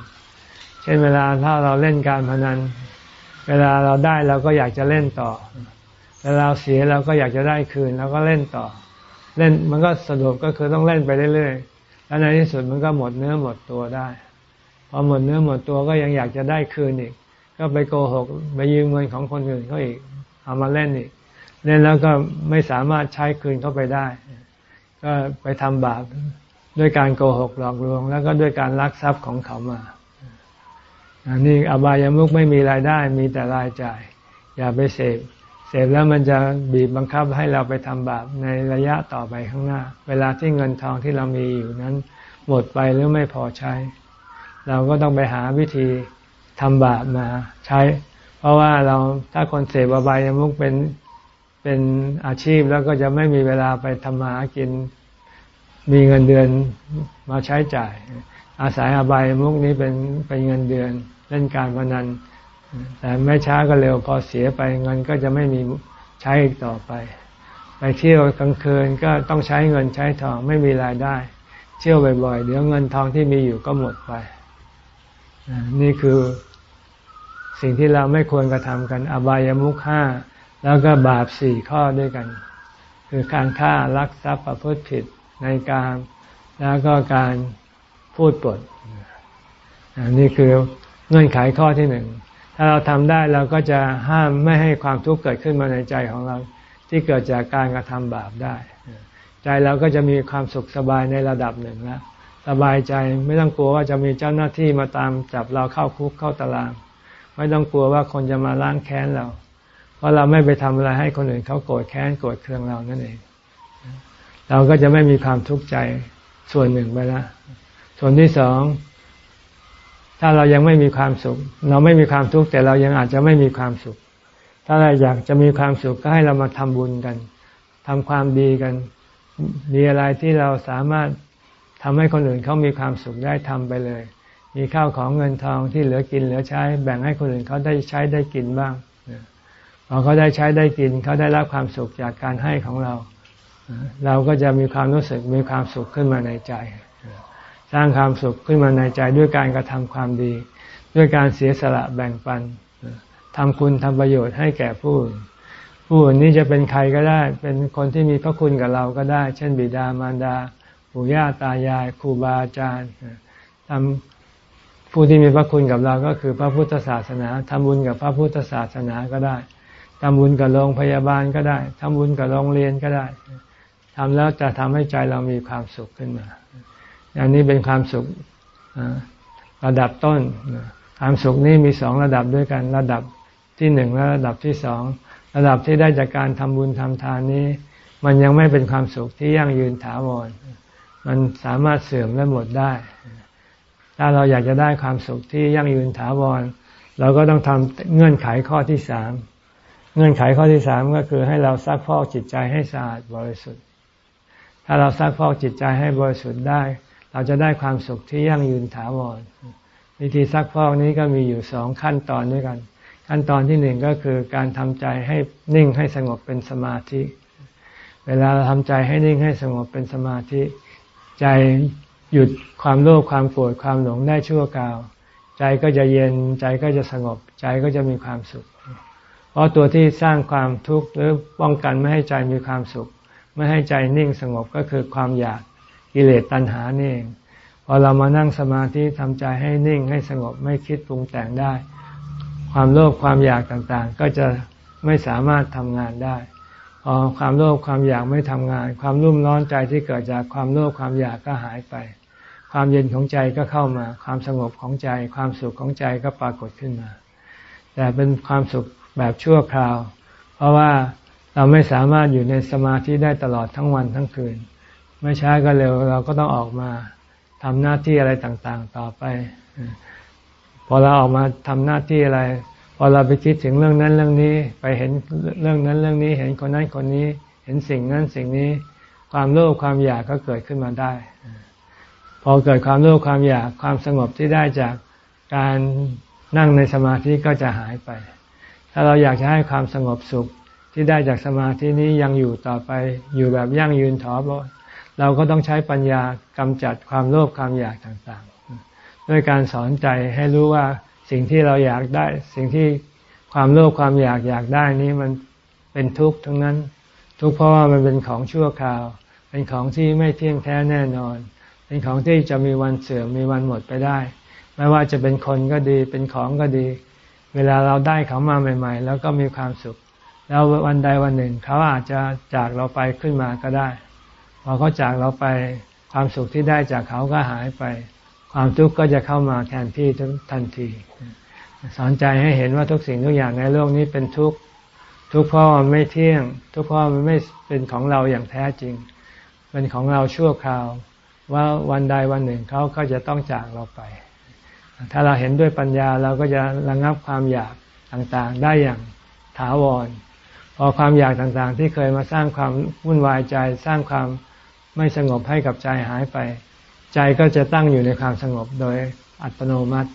เช่นเวลาถ้าเราเล่นการพนัน เวลาเราได้เราก็อยากจะเล่นต่อเวลาเราเสียเราก็อยากจะได้คืนเราก็เล่นต่อ เล่นมันก็สรุปก็คือต้องเล่นไปเรื่อยๆแล้วในที่สุดมันก็หมดเนื้อหมดตัวได้พอหมดเนื้อหมดตัวก็ยังอยากจะได้คืนอีก ก็ไปโกหกไปยืมเงินของคนอื่นเขาอีกเอามาเล่นอีก เล่นแล้วก็ไม่สามารถใช้คืนเข้าไปได้ ก็ไปทำบาปด้วยการโกหกหลอกลวง แล้วก็ด้วยการลักทรัพย์ของเขามา อันนี้อบายามุกไม่มีรายได้มีแต่รายจ่าย อย่าไปเสพเสพแล้วมันจะบีบบังคับให้เราไปทำบาปในระยะต่อไปข้างหน้า เวลาที่เงินทองที่เรามีอยู่นั้น หมดไปหรือไม่พอใช้ เราก็ต้องไปหาวิธีทำบาปมาใช้ เพราะว่าเราถ้าคนเสพอบายามุกเป็นเป็นอาชีพแล้วก็จะไม่มีเวลาไปทำมาหากินมีเงินเดือนมาใช้จ่าย อาศัยอบายมุกนี้เป็นเป็นเงินเดือน เล่นการพนัน แต่ไม่ช้าก็เร็วพอเสียไปเงินก็จะไม่มีใช้อีกต่อไป ไปเที่ยวกลางคืนก็ต้องใช้เงินใช้ทองไม่มีรายได้ เที่ยวบ่อยๆ เดี๋ยวเงินทองที่มีอยู่ก็หมดไปนี่คือสิ่งที่เราไม่ควรกระทำกัน อบายมุขห้าแล้วก็บาปสี่ข้อด้วยกัน คือการฆ่ารักทรัพย์ประพฤติผิดในการแล้วก็การพูดปดนี่คือ เงื่อนไขข้อที่หนึ่งถ้าเราทำได้เราก็จะห้ามไม่ให้ความทุกข์เกิดขึ้นมาในใจของเรา ที่เกิดจากการกระทำบาปได้ ใจเราก็จะมีความสุขสบายในระดับหนึ่งแล้วสบายใจไม่ต้องกลัวว่าจะมีเจ้าหน้าที่มาตามจับเราเข้าคุกเข้าตาราง ไม่ต้องกลัวว่าคนจะมาล้างแค้นเรา เพราะเราไม่ไปทำอะไรให้คนอื่นเขาโกรธแค้นโกรธเคืองเรานั่นเอง เราก็จะไม่มีความทุกข์ใจส่วนหนึ่งไปแล้วส่วนที่สอง ถ้าเรายังไม่มีความสุข เราไม่มีความทุกข์แต่เรายังอาจจะไม่มีความสุข ถ้าเราอยากจะมีความสุขก็ให้เรามาทำบุญกันทำความดีกัน มีอะไรที่เราสามารถทำให้คนอื่นเขามีความสุขได้ทำไปเลย มีข้าวของเงินทองที่เหลือกินเหลือใช้ แบ่งให้คนอื่นเขาได้ใช้ได้กินบ้างพอพอเขาได้ใช้ได้กินเขาได้รับความสุขจากการให้ของเรา เราก็จะมีความรู้สึกมีความสุขขึ้นมาในใจ สร้างความสุขขึ้นมาในใจด้วยการกระทำความดี ด้วยการเสียสละแบ่งปันทำคุณทำประโยชน์ให้แก่ผู้อื่นผู้อื่นนี้จะเป็นใครก็ได้ เป็นคนที่มีพระคุณกับเราก็ได้ เช่น บิดามารดาปู่ย่าตายายครูบาอาจารย์ทำผู้ที่มีพระคุณกับเราก็คือพระพุทธศาสนาทำบุญกับพระพุทธศาสนาก็ได้ทำบุญกับโรงพยาบาลก็ได้ทำบุญกับโรงเรียนก็ได้ทำแล้วจะทำให้ใจเรามีความสุขขึ้นมา อันนี้เป็นความสุขระดับต้น ความสุขนี้มีสองระดับด้วยกัน ระดับที่หนึ่งและระดับที่สอง ระดับที่ได้จากการทำบุญทำทานนี้ มันยังไม่เป็นความสุขที่ยั่งยืนถาวร มันสามารถเสื่อมและหมดได้ ถ้าเราอยากจะได้ความสุขที่ยั่งยืนถาวร เราก็ต้องทำเงื่อนไขข้อที่สาม เงื่อนไขข้อที่สามก็คือให้เราซักฟอกจิตใจให้สะอาดบริสุทธิ์ ถ้าเราซักฟอกจิตใจให้บริสุทธิ์ได้ เราจะได้ความสุขที่ยั่งยืนถาวรวิธีซักฟอกนี้ก็มีอยู่สองขั้นตอนด้วยกัน ขั้นตอนที่หนึ่งก็คือการทำใจให้นิ่งให้สงบเป็นสมาธิ เวลาเราทำใจให้นิ่งให้สงบเป็นสมาธิ ใจหยุดความโลภความโกรธความหลงได้ชั่วคราว ใจก็จะเย็นใจก็จะสงบ ใจก็จะมีความสุข เพราะตัวที่สร้างความทุกข์หรือป้องกันไม่ให้ใจมีความสุข ไม่ให้ใจนิ่งสงบก็คือความอยาก กิเลสตัณหานี่เองพอเรามานั่งสมาธิทำใจให้นิ่งให้สงบไม่คิดปรุงแต่งได้ ความโลภความอยากต่างๆ ก็จะไม่สามารถทำงานได้พอความโลภความอยากไม่ทำงาน ความรุ่มร้อนใจที่เกิดจากความโลภความอยากก็หายไป ความเย็นของใจก็เข้ามา ความสงบของใจ ความสุขของใจก็ปรากฏขึ้นมา แต่เป็นความสุขแบบชั่วคราว เพราะว่าเราไม่สามารถอยู่ในสมาธิได้ตลอดทั้งวันทั้งคืน ไม่ช้าก็เร็วเราก็ต้องออกมาทำหน้าที่อะไรต่างๆ ต่อไปพอเราออกมาทำหน้าที่อะไร พอเราไปคิดถึงเรื่องนั้นเรื่องนี้ ไปเห็นเรื่องนั้นเรื่องนี้ เห็นคนนั้นคนนี้ เห็นสิ่งนั้นสิ่งนี้ ความโลภความอยากก็เกิดขึ้นมาได้ พอเกิดความโลภความอยากความสงบที่ได้จากการนั่งในสมาธิก็จะหายไป ถ้าเราอยากจะให้ความสงบสุขที่ได้จากสมาธินี้ยังอยู่ต่อไป อยู่แบบยั่งยืนถอ เราก็ต้องใช้ปัญญากำจัดความโลภความอยากต่างๆ ด้วยการสอนใจให้รู้ว่าสิ่งที่เราอยากได้ สิ่งที่ความโลภความอยากอยากได้นี้มันเป็นทุกข์ทั้งนั้น ทุกข์เพราะว่ามันเป็นของชั่วคราว เป็นของที่ไม่เที่ยงแท้แน่นอน เป็นของที่จะมีวันเสื่อมมีวันหมดไปได้ ไม่ว่าจะเป็นคนก็ดี เป็นของก็ดี เวลาเราได้เขามาใหม่ ๆ แล้วก็มีความสุข แล้ววันใดวันหนึ่งเขาอาจจะจากเราไปขึ้นมาก็ได้ พอเขาจากเราไปความสุขที่ได้จากเขาก็หายไป ความทุกข์ก็จะเข้ามาแทนที่ทันทีสอนใจให้เห็นว่าทุกสิ่งทุกอย่างในโลกนี้เป็นทุกข์ทุกข์เพราะมันไม่เที่ยง ทุกข์เพราะมันไม่เป็นของเราอย่างแท้จริง เป็นของเราชั่วคราว ว่าวันใดวันหนึ่งเขาก็จะต้องจากเราไป ถ้าเราเห็นด้วยปัญญาเราก็จะระงับความอยากต่างๆ ได้อย่างถาวร พอความอยากต่างๆ ที่เคยมาสร้างความวุ่นวายใจสร้างความ ไม่สงบให้กับใจหายไป ใจก็จะตั้งอยู่ในความสงบโดยอัตโนมัติ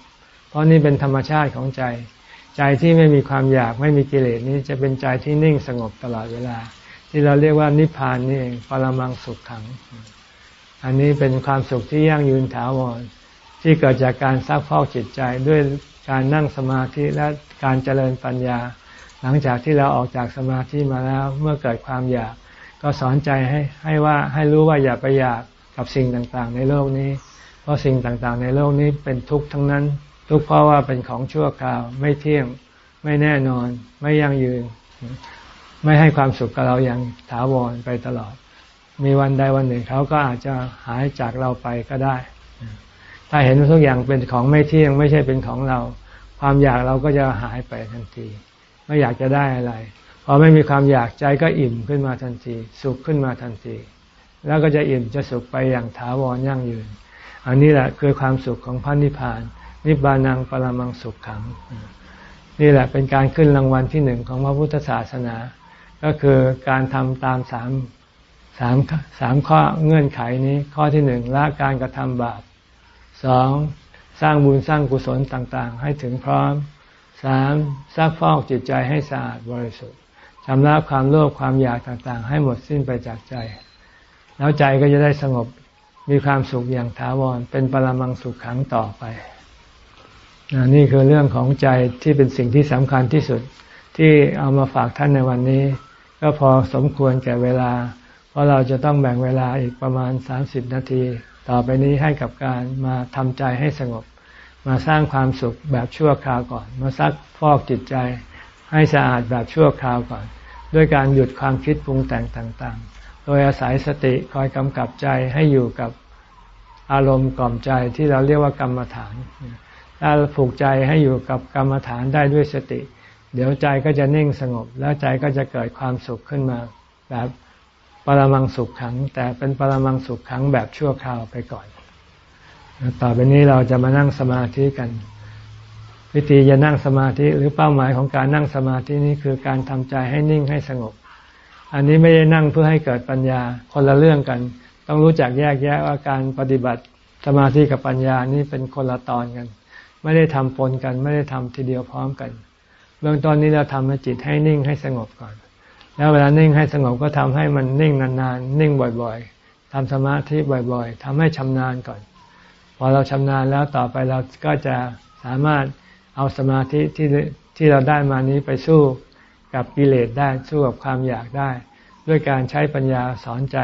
เพราะนี่เป็นธรรมชาติของใจ ใจที่ไม่มีความอยากไม่มีกิเลสนี้จะเป็นใจที่นิ่งสงบตลอดเวลา ที่เราเรียกว่านิพพานนี่เองปรมังสุขขัง อันนี้เป็นความสุขที่ยั่งยืนถาวรที่เกิดจากการซักพอกจิตใจด้วยการนั่งสมาธิและการเจริญปัญญา หลังจากที่เราออกจากสมาธิมาแล้วเมื่อเกิดความอยาก ก็สอนใจให้ให้ว่าให้รู้ว่าอย่าไปอยากกับสิ่งต่างๆ ในโลกนี้ เพราะสิ่งต่างๆ ในโลกนี้เป็นทุกข์ทั้งนั้น ทุกข์เพราะว่าเป็นของชั่วคราวไม่เที่ยงไม่แน่นอน ไม่ยั่งยืน ไม่ให้ความสุขกับเราอย่างถาวรไปตลอด มีวันใดวันหนึ่งเขาก็อาจจะหายจากเราไปก็ได้ ถ้าเห็นทุกอย่างเป็นของไม่เที่ยง ไม่ใช่เป็นของเรา ความอยากเราก็จะหายไปทันที ไม่อยากจะได้อะไร พอไม่มีความอยากใจก็อิ่มขึ้นมาทันที สุขขึ้นมาทันที แล้วก็จะอิ่มจะสุขไปอย่างถาวรยั่งยืน อันนี้แหละคือความสุขของพระนิพพาน นิบานังปรมังสุขขัง นี่แหละเป็นการขึ้นรางวัลที่หนึ่งของพระพุทธศาสนา ก็คือการทำตามสามสามสามข้อเงื่อนไขนี้ ข้อที่หนึ่งละการกระทำบาปสองสร้างบุญสร้างกุศลต่างๆ ให้ถึงพร้อมสามซักฟอกจิตใจให้สะอาดบริสุทธิ์ ชำระความโลภความอยากต่างๆ ให้หมดสิ้นไปจากใจ แล้วใจก็จะได้สงบมีความสุขอย่างถาวร เป็นปรมังสุขขังต่อไปนี่คือเรื่องของใจที่เป็นสิ่งที่สำคัญที่สุดที่เอามาฝากท่านในวันนี้ ก็พอสมควรแก่เวลา เพราะเราจะต้องแบ่งเวลาอีกประมาณสามสิบนาที ต่อไปนี้ให้กับการมาทำใจให้สงบ มาสร้างความสุขแบบชั่วคราวก่อน มาซักฟอกจิตใจ ให้สะอาดแบบชั่วคราวก่อน ด้วยการหยุดความคิดปรุงแต่งต่างๆ โดยอาศัยสติคอยกำกับใจให้อยู่กับอารมณ์กล่อมใจที่เราเรียกว่ากรรมฐาน ถ้าผูกใจให้อยู่กับกรรมฐานได้ด้วยสติ เดี๋ยวใจก็จะนิ่งสงบ แล้วใจก็จะเกิดความสุขขึ้นมาแบบปรมังสุขขัง แต่เป็นปรมังสุขขังแบบชั่วคราวไปก่อน ต่อไปนี้เราจะมานั่งสมาธิกัน วิธีจะนั่งสมาธิหรือเป้าหมายของการนั่งสมาธินี้คือการทำใจให้นิ่งให้สงบ อันนี้ไม่ได้นั่งเพื่อให้เกิดปัญญาคนละเรื่องกัน ต้องรู้จักแยกแยะว่าการปฏิบัติสมาธิกับปัญญานี่เป็นคนละตอนกัน ไม่ได้ทำปนกัน ไม่ได้ทำทีเดียวพร้อมกัน เบื้องต้นนี้เราทำให้จิตให้นิ่งให้สงบก่อน แล้วเวลานิ่งให้สงบก็ทำให้มันนิ่งนานๆนิ่งบ่อยๆทำสมาธิบ่อยๆทำให้ชำนาญก่อน พอเราชำนาญแล้วต่อไปเราก็จะสามารถ เอาสมาธิที่ที่เราได้มานี้ไปสู้กับกิเลสได้สู้กับความอยากได้ ด้วยการใช้ปัญญาสอนใจ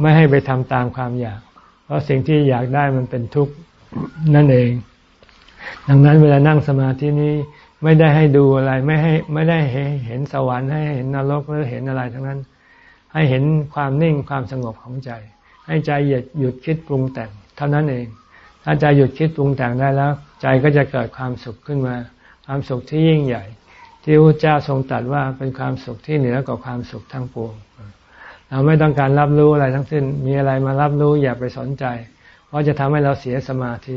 ไม่ให้ไปทำตามความอยาก เพราะสิ่งที่อยากได้มันเป็นทุกข์นั่นเอง ดังนั้นเวลานั่งสมาธินี้ไม่ได้ให้ดูอะไรไม่ให้ไม่ได้เห็นสวรรค์ให้เห็นนรกหรือเห็นอะไรทั้งนั้น ให้เห็นความนิ่งความสงบของใจ ให้ใจหยุดหยุดคิดปรุงแต่งเท่านั้นเอง ถ้าใจหยุดคิดปรุงแต่งได้แล้ว ใจก็จะเกิดความสุขขึ้นมา ความสุขที่ยิ่งใหญ่ ที่พระเจ้าทรงตรัสว่าเป็นความสุขที่เหนือกว่าความสุขทั้งปวง เราไม่ต้องการรับรู้อะไรทั้งสิ้นมีอะไรมารับรู้อย่าไปสนใจ เพราะจะทำให้เราเสียสมาธิ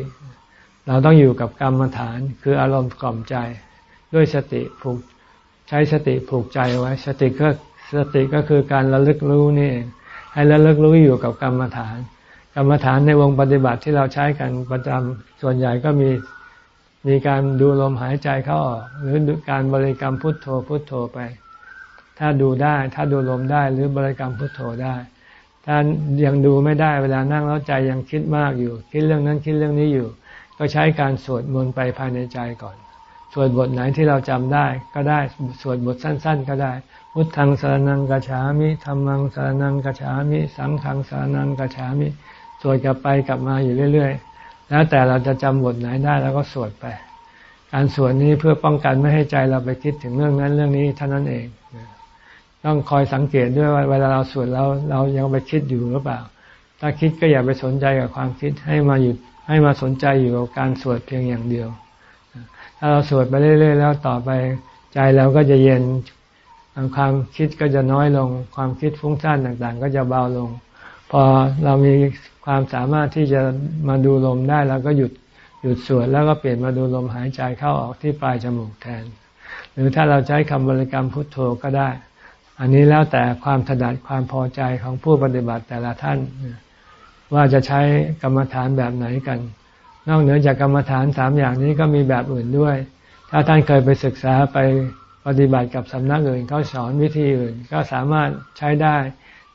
เราต้องอยู่กับกรรมฐานคืออารมณ์กล่อมใจ ด้วยสติผูกใช้สติผูกใจไว้ สติก็สติก็คือการระลึกรู้นี่เองให้ระลึกรู้อยู่กับกรรมฐาน กรรมฐานในวงปฏิบัติที่เราใช้กันประจำส่วนใหญ่ก็มีมีการดูลมหายใจเข้าออกหรือการบริกรรมพุทโธพุทโธไป ถ้าดูได้ ถ้าดูลมได้หรือบริกรรมพุทโธได้ ถ้ายังดูไม่ได้เวลานั่งแล้วใจยังคิดมากอยู่ คิดเรื่องนั้นคิดเรื่องนี้อยู่ ก็ใช้การสวดมนต์ไปภายในใจก่อนสวดบทไหนที่เราจำได้ก็ได้สวดบทสั้น ๆ ก็ได้พุทธังสารนังกัจฉามิธรรมังสารนังกัจฉามิ สังฆังสารนังกัจฉามิ สวดกลับไปกลับมาอยู่เรื่อยๆ แล้วแต่เราจะจำบทไหนได้แล้วก็สวดไป การสวดนี้เพื่อป้องกันไม่ให้ใจเราไปคิดถึงเรื่องนั้นเรื่องนี้เท่านั้นเอง ต้องคอยสังเกตด้วยว่าเวลาเราสวดแล้วเรายังไปคิดอยู่หรือเปล่า ถ้าคิดก็อย่าไปสนใจกับความคิดให้มาหยุดให้มาสนใจอยู่กับการสวดเพียงอย่างเดียว ถ้าเราสวดไปเรื่อยๆ แล้วต่อไปใจเราก็จะเย็นความคิดก็จะน้อยลง ความคิดฟุ้งซ่านต่างๆ ก็จะเบาลง พอเรามี ความสามารถที่จะมาดูลมได้เราก็หยุดหยุดสวดแล้วก็เปลี่ยนมาดูลมหายใจเข้าออกที่ปลายจมูกแทน หรือถ้าเราใช้คำบริกรรมพุทโธก็ได้ อันนี้แล้วแต่ความถนัดความพอใจของผู้ปฏิบัติแต่ละท่าน ว่าจะใช้กรรมฐานแบบไหนกัน นอกเหนือจากกรรมฐานสามอย่างนี้ก็มีแบบอื่นด้วย ถ้าท่านเคยไปศึกษาไปปฏิบัติกับสำนักอื่นเขาสอนวิธีอื่น ก็สามารถใช้ได้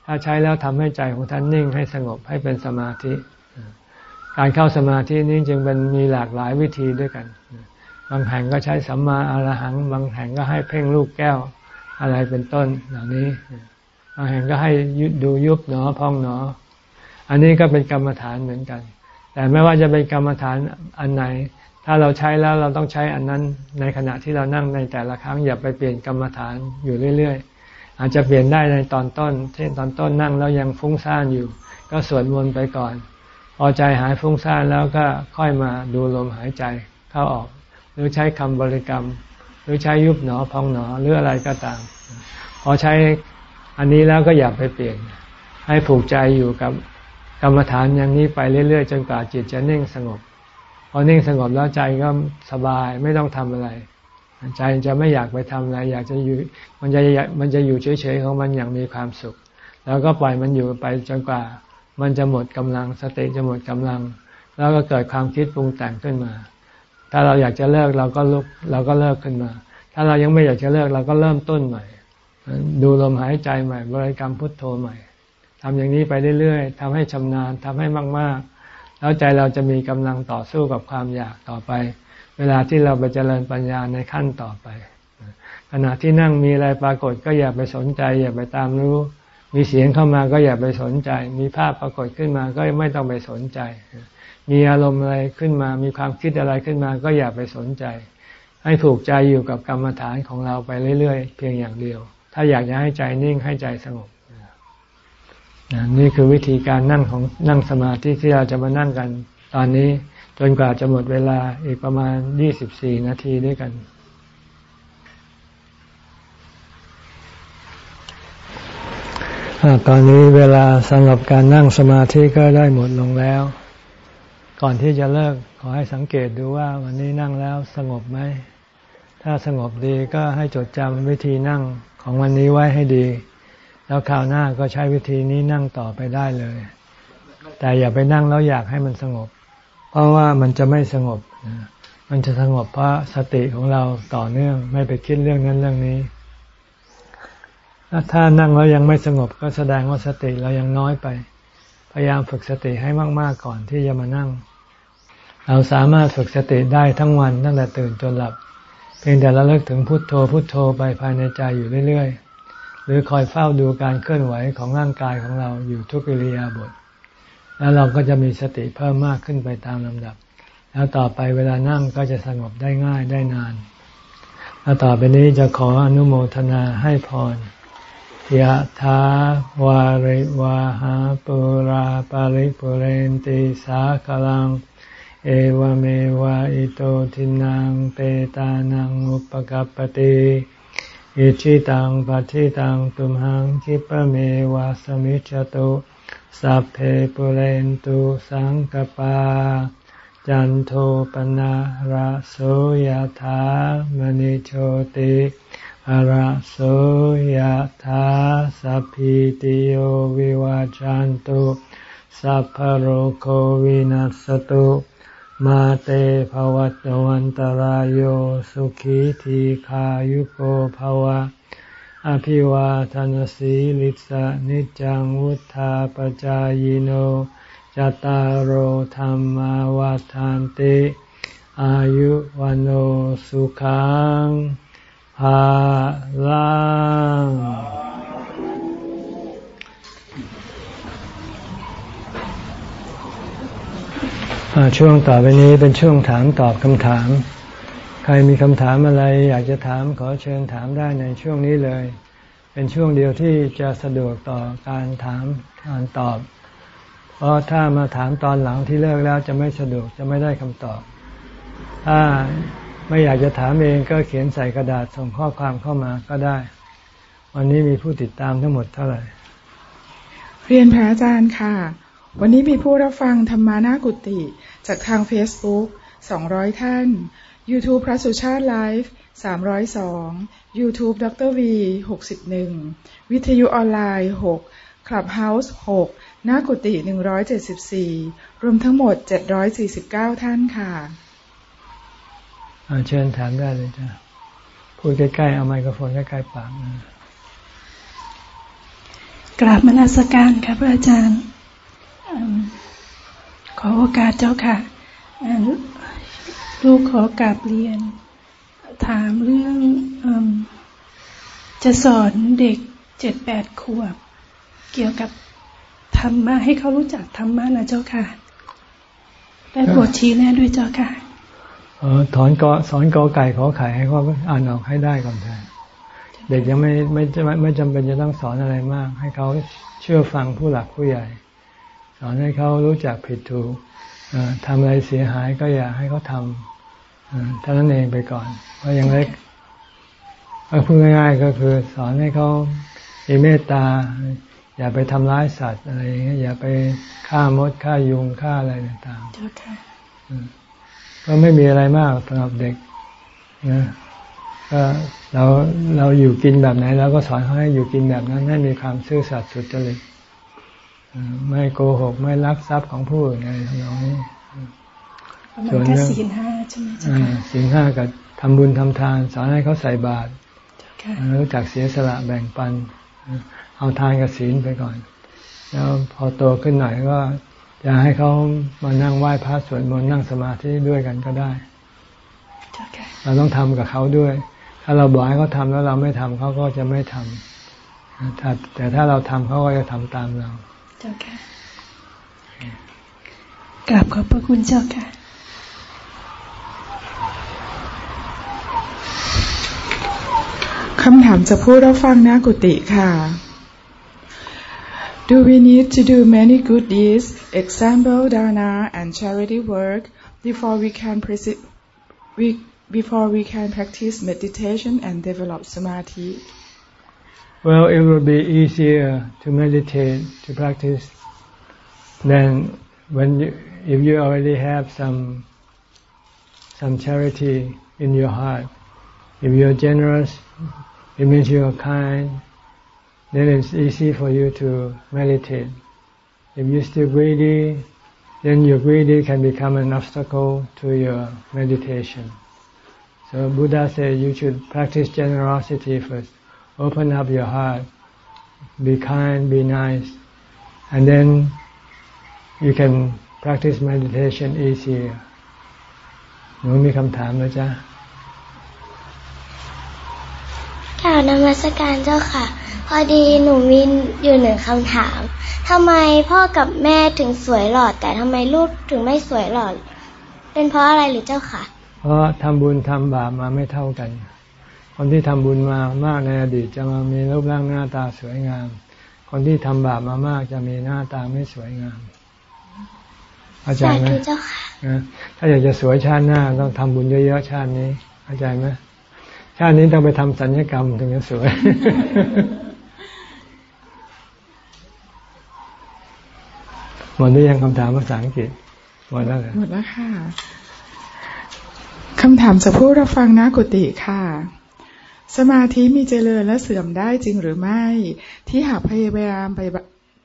ถ้าใช้แล้วทำให้ใจของท่านนิ่งให้สงบให้เป็นสมาธิ การเข้าสมาธินี้จึงเป็นมีหลากหลายวิธีด้วยกัน บางแห่งก็ใช้สัมมาอรหัง บางแห่งก็ให้เพ่งลูกแก้วอะไรเป็นต้นเหล่านี้บางแห่งก็ให้ดูยุบหนอพองหนอ อันนี้ก็เป็นกรรมฐานเหมือนกัน แต่ไม่ว่าจะเป็นกรรมฐานอันไหน ถ้าเราใช้แล้วเราต้องใช้อันนั้นในขณะที่เรานั่งในแต่ละครั้งอย่าไปเปลี่ยนกรรมฐานอยู่เรื่อยๆ อาจจะเปลี่ยนได้ในตอนต้นเช่นตอนต้นนั่งแล้วยังฟุ้งซ่านอยู่ ก็สวดมนต์ไปก่อน พอใจหายฟุ้งซ่านแล้วก็ค่อยมาดูลมหายใจเข้าออก หรือใช้คำบริกรรม หรือใช้ยุบหนอพองหนอหรืออะไรก็ตาม พอใช้อันนี้แล้วก็อย่าไปเปลี่ยน ให้ผูกใจอยู่กับกรรมฐานอย่างนี้ไปเรื่อยๆ จนกว่าจิตจะนิ่งสงบ พอนิ่งสงบแล้วใจก็สบายไม่ต้องทำอะไร ใจจะไม่อยากไปทำอะไร อยากจะอยู่มันจะมันจะอยู่เฉยๆของมันอย่างมีความสุข แล้วก็ปล่อยมันอยู่ไปจนกว่า มันจะหมดกำลังสติจะหมดกำลัง แล้วก็เกิดความคิดปรุงแต่งขึ้นมา ถ้าเราอยากจะเลิกเราก็ลุกเราก็เลิกขึ้นมา ถ้าเรายังไม่อยากจะเลิกเราก็เริ่มต้นใหม่ ดูลมหายใจใหม่ บริกรรมพุทโธใหม่ทำอย่างนี้ไปเรื่อยๆทำให้ชำนาญทำให้มากๆ แล้วใจเราจะมีกำลังต่อสู้กับความอยากต่อไป เวลาที่เราไปเจริญปัญญาในขั้นต่อไป ขณะที่นั่งมีอะไรปรากฏก็อย่าไปสนใจ อย่าไปตามรู้ มีเสียงเข้ามาก็อย่าไปสนใจ มีภาพปรากฏขึ้นมาก็ไม่ต้องไปสนใจ มีอารมณ์อะไรขึ้นมา มีความคิดอะไรขึ้นมา ก็อย่าไปสนใจ ให้ผูกใจอยู่กับกรรมฐานของเราไปเรื่อยๆ เพียงอย่างเดียว ถ้าอยากจะให้ใจนิ่งให้ใจสงบนี่คือวิธีการนั่งของนั่งสมาธิที่เราจะมานั่งกันตอนนี้ จนกว่าจะหมดเวลาอีกประมาณยี่สิบสี่นาทีด้วยกัน ตอนนี้เวลาสำหรับการนั่งสมาธิก็ได้หมดลงแล้ว ก่อนที่จะเลิกขอให้สังเกตดูว่าวันนี้นั่งแล้วสงบไหม ถ้าสงบดีก็ให้จดจำวิธีนั่งของวันนี้ไว้ให้ดี แล้วคราวหน้าก็ใช้วิธีนี้นั่งต่อไปได้เลย แต่อย่าไปนั่งแล้วอยากให้มันสงบ ราะว่ามันจะไม่สงบ มันจะสงบเพราะสติของเราต่อเนื่อง ไม่ไปคิดเรื่องนั้นเรื่องนี้ ถ้านั่งแล้วยังไม่สงบก็แสดงว่าสติเรายังน้อยไป พยายามฝึกสติให้มาก ๆ ก่อนที่จะมานั่ง เราสามารถฝึกสติได้ทั้งวันตั้งแต่ตื่นจนหลับ เพียงแต่เราเลิกถึงพุทโธพุทโธไปภายในใจอยู่เรื่อย ๆ หรือคอยเฝ้าดูการเคลื่อนไหวของร่างกายของเราอยู่ทุกอิริยาบถ แล้วเราก็จะมีสติเพิ่มมากขึ้นไปตามลำดับ แล้วต่อไปเวลานั่งก็จะสงบได้ง่ายได้นาน แล้วต่อไปนี้จะขออนุโมทนาให้พรยะถาวาริวาหาปุราปาริปุเรนติสากลัง เอวเมวะอิโตทินังเปตานังอุปกัปติอิชิตังปฏิตังตุมหังคิปเมวะสมิจจตุ สัพเพปุเรนตุสังกปา จันโทปนะระโสยถามณิโชติอะระโสยธาสัพพิติโยวิวาจันตุสัพพโรโควินัสตุมาเตภวัตวันตารโยสุขีทีขายุโกภวะ อภิวาทานสีลิสะนิจังวุธาปจายโนจตารโหธรรมวาทานติ อายุวันโอสุขังฮาลังช่วงต่อไปนี้เป็นช่วงถามตอบคำถาม ใครมีคำถามอะไรอยากจะถามขอเชิญถามได้ในช่วงนี้เลย เป็นช่วงเดียวที่จะสะดวกต่อการถามการตอบ เพราะถ้ามาถามตอนหลังที่เลิกแล้วจะไม่สะดวกจะไม่ได้คำตอบ ถ้าไม่อยากจะถามเองก็เขียนใส่กระดาษส่งข้อความเข้ามาก็ได้ วันนี้มีผู้ติดตามทั้งหมดเท่าไหร่ เรียนพระอาจารย์ค่ะ วันนี้มีผู้รับฟังธรรมานากุติจากทาง Facebook 200 ท่าน YouTube พระสุชาติไลฟ์302 YouTube ดร V 61 วิทยุออนไลน์ 6 Clubhouse 6นากุติ174 รวมทั้งหมด 749 ท่านค่ะเชิญถามได้เลยจ้ะ พูดใกล้ๆ เอาไมโครโฟนใกล้ๆปากกราบมนาสการครับพระอาจารย์ ขอโอกาสเจ้าค่ะ ลูกขอกราบเรียน ถามเรื่องอจะสอนเด็กเจ็ดแปดขวบ เกี่ยวกับธรรมะให้เขารู้จักธรรมะนะเจ้าค่ะ ได้โปรดชี้แน่ด้วยเจ้าค่ะถอนกอสอนกอไก่ขอไข่ให้เขาอ่านออกให้ได้ก่อนเถอะเด็กยังไม่ไม่ไม่ไม่จำเป็นจะต้องสอนอะไรมาก ให้เขาเชื่อฟังผู้หลักผู้ใหญ่ สอนให้เขารู้จักผิดถูก ทำอะไรเสียหายก็อย่าให้เขาทำเท่านั้นเองไปก่อนเพราะยังเล็กพูดง่ายๆก็คือ สอนให้เขามีเมตตา อย่าไปทำร้ายสัตว์อะไรอย่างเงี้ยอย่าไปฆ่ามดฆ่ายุงฆ่าอะไรต่างๆก็ไม่มีอะไรมากสำหรับเด็กนะก็เราเราอยู่กินแบบไหนเราก็สอนเขาให้อยู่กินแบบนั้นให้มีความซื่อสัตย์สุจริต ไม่โกหกไม่ลักทรัพย์ของผู้อื่นในทำนองนี้ส่วนเรื่องศีลห้าใช่ไหมเจ้าค่ะศีลห้ากับทำบุญทำทาน สอนให้เขาใส่บาตรรู้จักเสียสละแบ่งปัน เอาทานกับศีลไปก่อน แล้วพอโตขึ้นหน่อยก็จะให้เขามานั่งไหว้พระสวดมนต์นั่งสมาธิด้วยกันก็ได้ เราต้องทำกับเขาด้วย ถ้าเราบอกให้เขาทาแล้วเราไม่ทำเขาก็จะไม่ทำแต่ถ้าเราทำเขาก็จะทำตามเราเจ้าค่ะกราบขอบพระคุณเจ้าค่ะคำถามจะพูดรับฟังนะกุติค่ะ Do we need to do many good deeds, example dana and charity work, before we can we, before we can practice meditation and develop samadhi? Well, it will be easier to meditate, to practice, than when you, if you already have some some charity in your heart. If you're generous, it means you are kind, then it's easy for you to meditate. If you're still greedy, then your greedy can become an obstacle to your meditation. So Buddha said you should practice generosity first. Open up your heart, be kind, be nice, and then you can practice meditation easier. หนูมีคำถามไหมจ๊ะข่าวนมัสการเจ้าค่ะ พอดีหนูมีอยู่หนึ่งคำถามทำไมพ่อกับแม่ถึงสวยหล่อแต่ทำไมลูกถึงไม่สวยหล่อเป็นเพราะอะไรหรือเจ้าค่ะ เพราะทำบุญทำบาปมาไม่เท่ากัน คนที่ทำบุญมามากในอดีตจะมามีรูปร่างหน้าตาสวยงาม คนที่ทำบาปมามากจะมีหน้าตาไม่สวยงามเข้าใจไหมถ้าอยากจะสวยชาติหน้าต้องทำบุญเยอะๆชาตินี้เข้าใจไหมชาตินี้ต้องไปทำสัญญกรรมถึงจะสวยหมดหรือยังคำถามภาษาอังกฤษหมดแล้วหมดแล้วค่ะคำถามจะพูดรับฟังนะกุติค่ะ สมาธิมีเจริญและเสื่อมได้จริงหรือไม่ ที่หากพยายามไป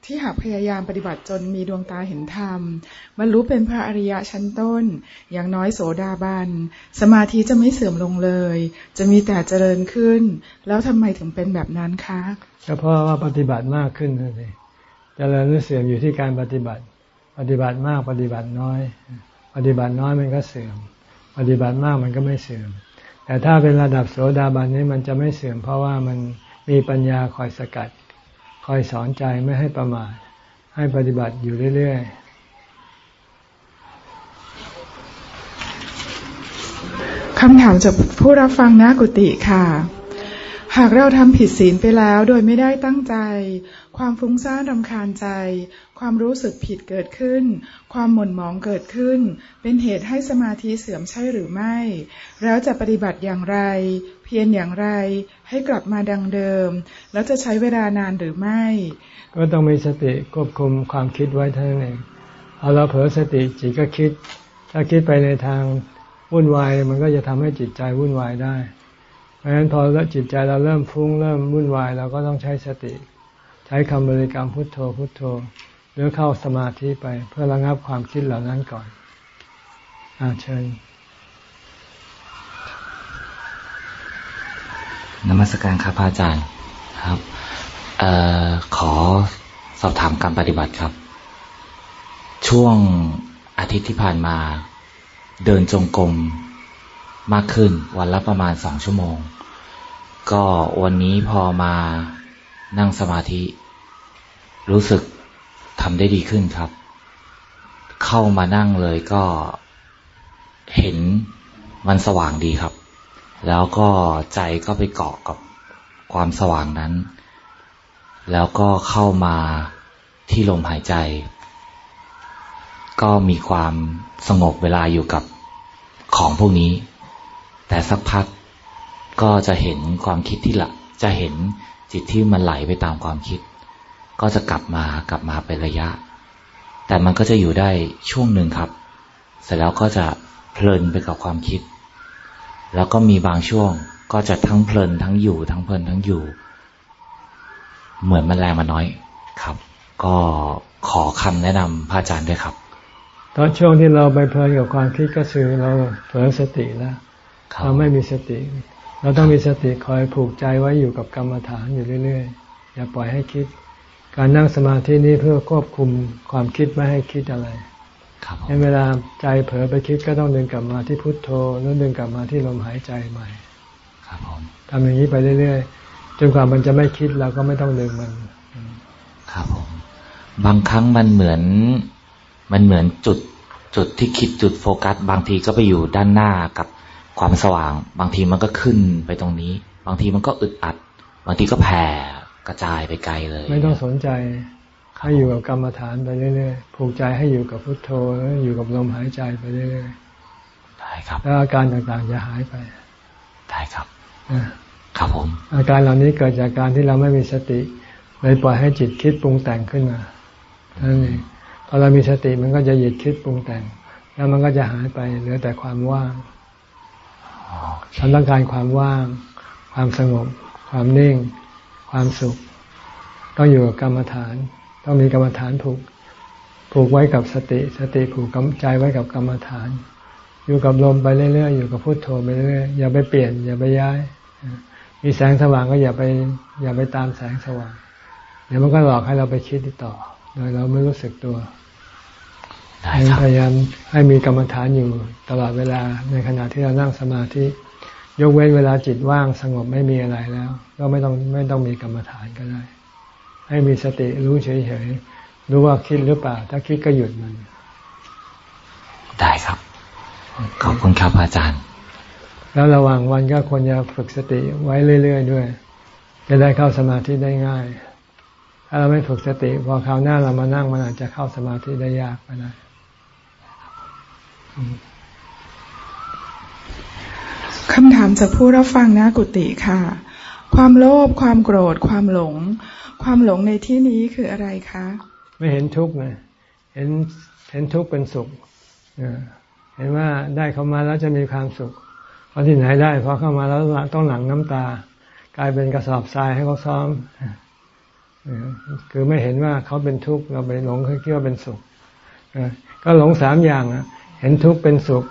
ที่หากพยายามปฏิบัติจนมีดวงตาเห็นธรรมบรรลุเป็นพระอริยะชั้นต้น อย่างน้อยโสดาบัน สมาธิจะไม่เสื่อมลงเลย จะมีแต่เจริญขึ้น แล้วทำไมถึงเป็นแบบนั้นคะก็เพราะว่าปฏิบัติมากขึ้นนั่นเองเจริญหรือเสื่อมอยู่ที่การปฏิบัติ ปฏิบัติมากปฏิบัติน้อย ปฏิบัติน้อยมันก็เสื่อม ปฏิบัติมากมันก็ไม่เสื่อม แต่ถ้าเป็นระดับโสดาบันนี้มันจะไม่เสื่อมเพราะว่ามันมีปัญญาคอยสกัด คอยสอนใจไม่ให้ประมาทให้ปฏิบัติอยู่เรื่อยๆคำถามจากผู้รับฟังนะกุติค่ะ หากเราทำผิดศีลไปแล้วโดยไม่ได้ตั้งใจ ความฟุ้งซ่านรำคาญใจ ความรู้สึกผิดเกิดขึ้น ความหม่นหมองเกิดขึ้น เป็นเหตุให้สมาธิเสื่อมใช่หรือไม่ แล้วจะปฏิบัติอย่างไร เพียรอย่างไร ให้กลับมาดังเดิม แล้วจะใช้เวลานานหรือไม่ ก็ต้องมีสติควบคุมความคิดไว้เท่านั้นเองเอาเราเผลอสติจิตก็คิด ถ้าคิดไปในทางวุ่นวายมันก็จะทำให้จิตใจวุ่นวายได้เพราะฉะนั้นพอจิตใจเราเริ่มฟุ้งเริ่มวุ่นวายเราก็ต้องใช้สติ ใช้คำบริกรรมพุทโธพุทโธ หรือเข้าสมาธิไปเพื่อระงับความคิดเหล่านั้นก่อนอาเชิญนมัสการครับอาจารย์ครับออขอสอบถามการปฏิบัติครับ ช่วงอาทิตย์ที่ผ่านมา เดินจงกรมมากขึ้น วันละประมาณสองชั่วโมง ก็วันนี้พอมานั่งสมาธิ รู้สึก ทำได้ดีขึ้นครับ เข้ามานั่งเลยก็เห็นมันสว่างดีครับ แล้วก็ใจก็ไปเกาะกับความสว่างนั้น แล้วก็เข้ามาที่ลมหายใจ ก็มีความสงบเวลาอยู่กับของพวกนี้ แต่สักพักก็จะเห็นความคิดที่ละ จะเห็นจิตที่มันไหลไปตามความคิด ก็จะกลับมากลับมาเป็นระยะ แต่มันก็จะอยู่ได้ช่วงหนึ่งครับ เสร็จแล้วก็จะเพลินไปกับความคิด แล้วก็มีบางช่วงก็จะทั้งเพลินทั้งอยู่ ทั้งเพลินทั้งอยู่ เหมือนมันแรงมาน้อยครับ ก็ขอคำแนะนำพระอาจารย์ด้วยครับ ตอนช่วงที่เราไปเพลินกับความคิดก็คือเราเผลอสติแล้วเราไม่มีสติ เราต้องมีสติคอยผูกใจไว้อยู่กับกรรมฐานอยู่เรื่อยๆ อย่าปล่อยให้คิด การนั่งสมาธินี้เพื่อควบคุมความคิดไม่ให้คิดอะไรในเวลาใจเผลอไปคิดก็ต้องดึงกลับมาที่พุทโธแล้วดึงกลับมาที่ลมหายใจใหม่ทำอย่างนี้ไปเรื่อยๆจนกว่ามันจะไม่คิดเราก็ไม่ต้องดึงมัน ครับผมบางครั้งมันเหมือนมันเหมือนจุดจุดที่คิดจุดโฟกัส บางทีก็ไปอยู่ด้านหน้ากับความสว่าง บางทีมันก็ขึ้นไปตรงนี้ บางทีมันก็อึดอัด บางทีก็แผ่ กระจายไปไกลเลย ไม่ต้องสนใจให้อยู่กับกรรมฐานไปเรื่อยๆผูกใจให้อยู่กับพุทโธแล้วอยู่กับลมหายใจไปเรื่อยๆได้ครับ แล้วอาการต่างๆจะหายไปได้ครับครับผม อาการเหล่านี้เกิดจากการที่เราไม่มีสติเลยปล่อยให้จิตคิดปรุงแต่งขึ้นมานั่นเองพอเรามีสติมันก็จะหยุดคิดปรุงแต่ง แล้วมันก็จะหายไปเหลือแต่ความว่างฉันต้องการความว่าง ความสงบ ความนิ่ง ความสุข ต้องอยู่กับกรรมฐาน ต้องมีกรรมฐานผูกผูกไว้กับสติ สติผูกกใจไว้กับกรรมฐาน อยู่กับลมไปเรื่อยๆอยู่กับพุโทโธไปเรื่อยๆอย่าไปเปลี่ยน อย่าไปย้าย มีแสงสว่างก็อย่าไป อย่าไปตามแสงสว่าง เดี๋ยวมันก็หลอกให้เราไปคิดต่อ โดยเราไม่รู้สึกตัวพยายามให้มีกรรมฐานอยู่ตลอดเวลาในขณะที่เรานั่งสมาธิ ยกเว้นเวลาจิตว่างสงบไม่มีอะไรแล้ว ก็ไม่ต้องไม่ต้องมีกรรมฐานก็ได้ ให้มีสติรู้เฉยๆรู้ว่าคิดหรือเปล่า ถ้าคิดก็หยุดมัน ได้ครับ ขอบคุณครับอาจารย์ แล้วระหว่างวันก็ควรจะฝึกสติไว้เรื่อยๆด้วย จะได้เข้าสมาธิได้ง่าย ถ้าเราไม่ฝึกสติ พอคราวหน้าเรามานั่งมันอาจจะเข้าสมาธิได้ยากก็ได้ คำถามจากผู้รับฟังนะกุติค่ะ ความโลภความโกรธ ความหลง ความหลงในที่นี้คืออะไรคะ ไม่เห็นทุกข์นะเห็นเห็นทุกข์เป็นสุขเห็นว่าได้เข้ามาแล้วจะมีความสุขพอที่ไหนได้พอเข้ามาแล้วต้องหลังน้ำตา กลายเป็นกระสอบทรายให้เขาซ้อมคือไม่เห็นว่าเขาเป็นทุกข์เราไปหลงคิดว่าเป็นสุขก็หลงสามอย่างเห็นทุกข์เป็นสุข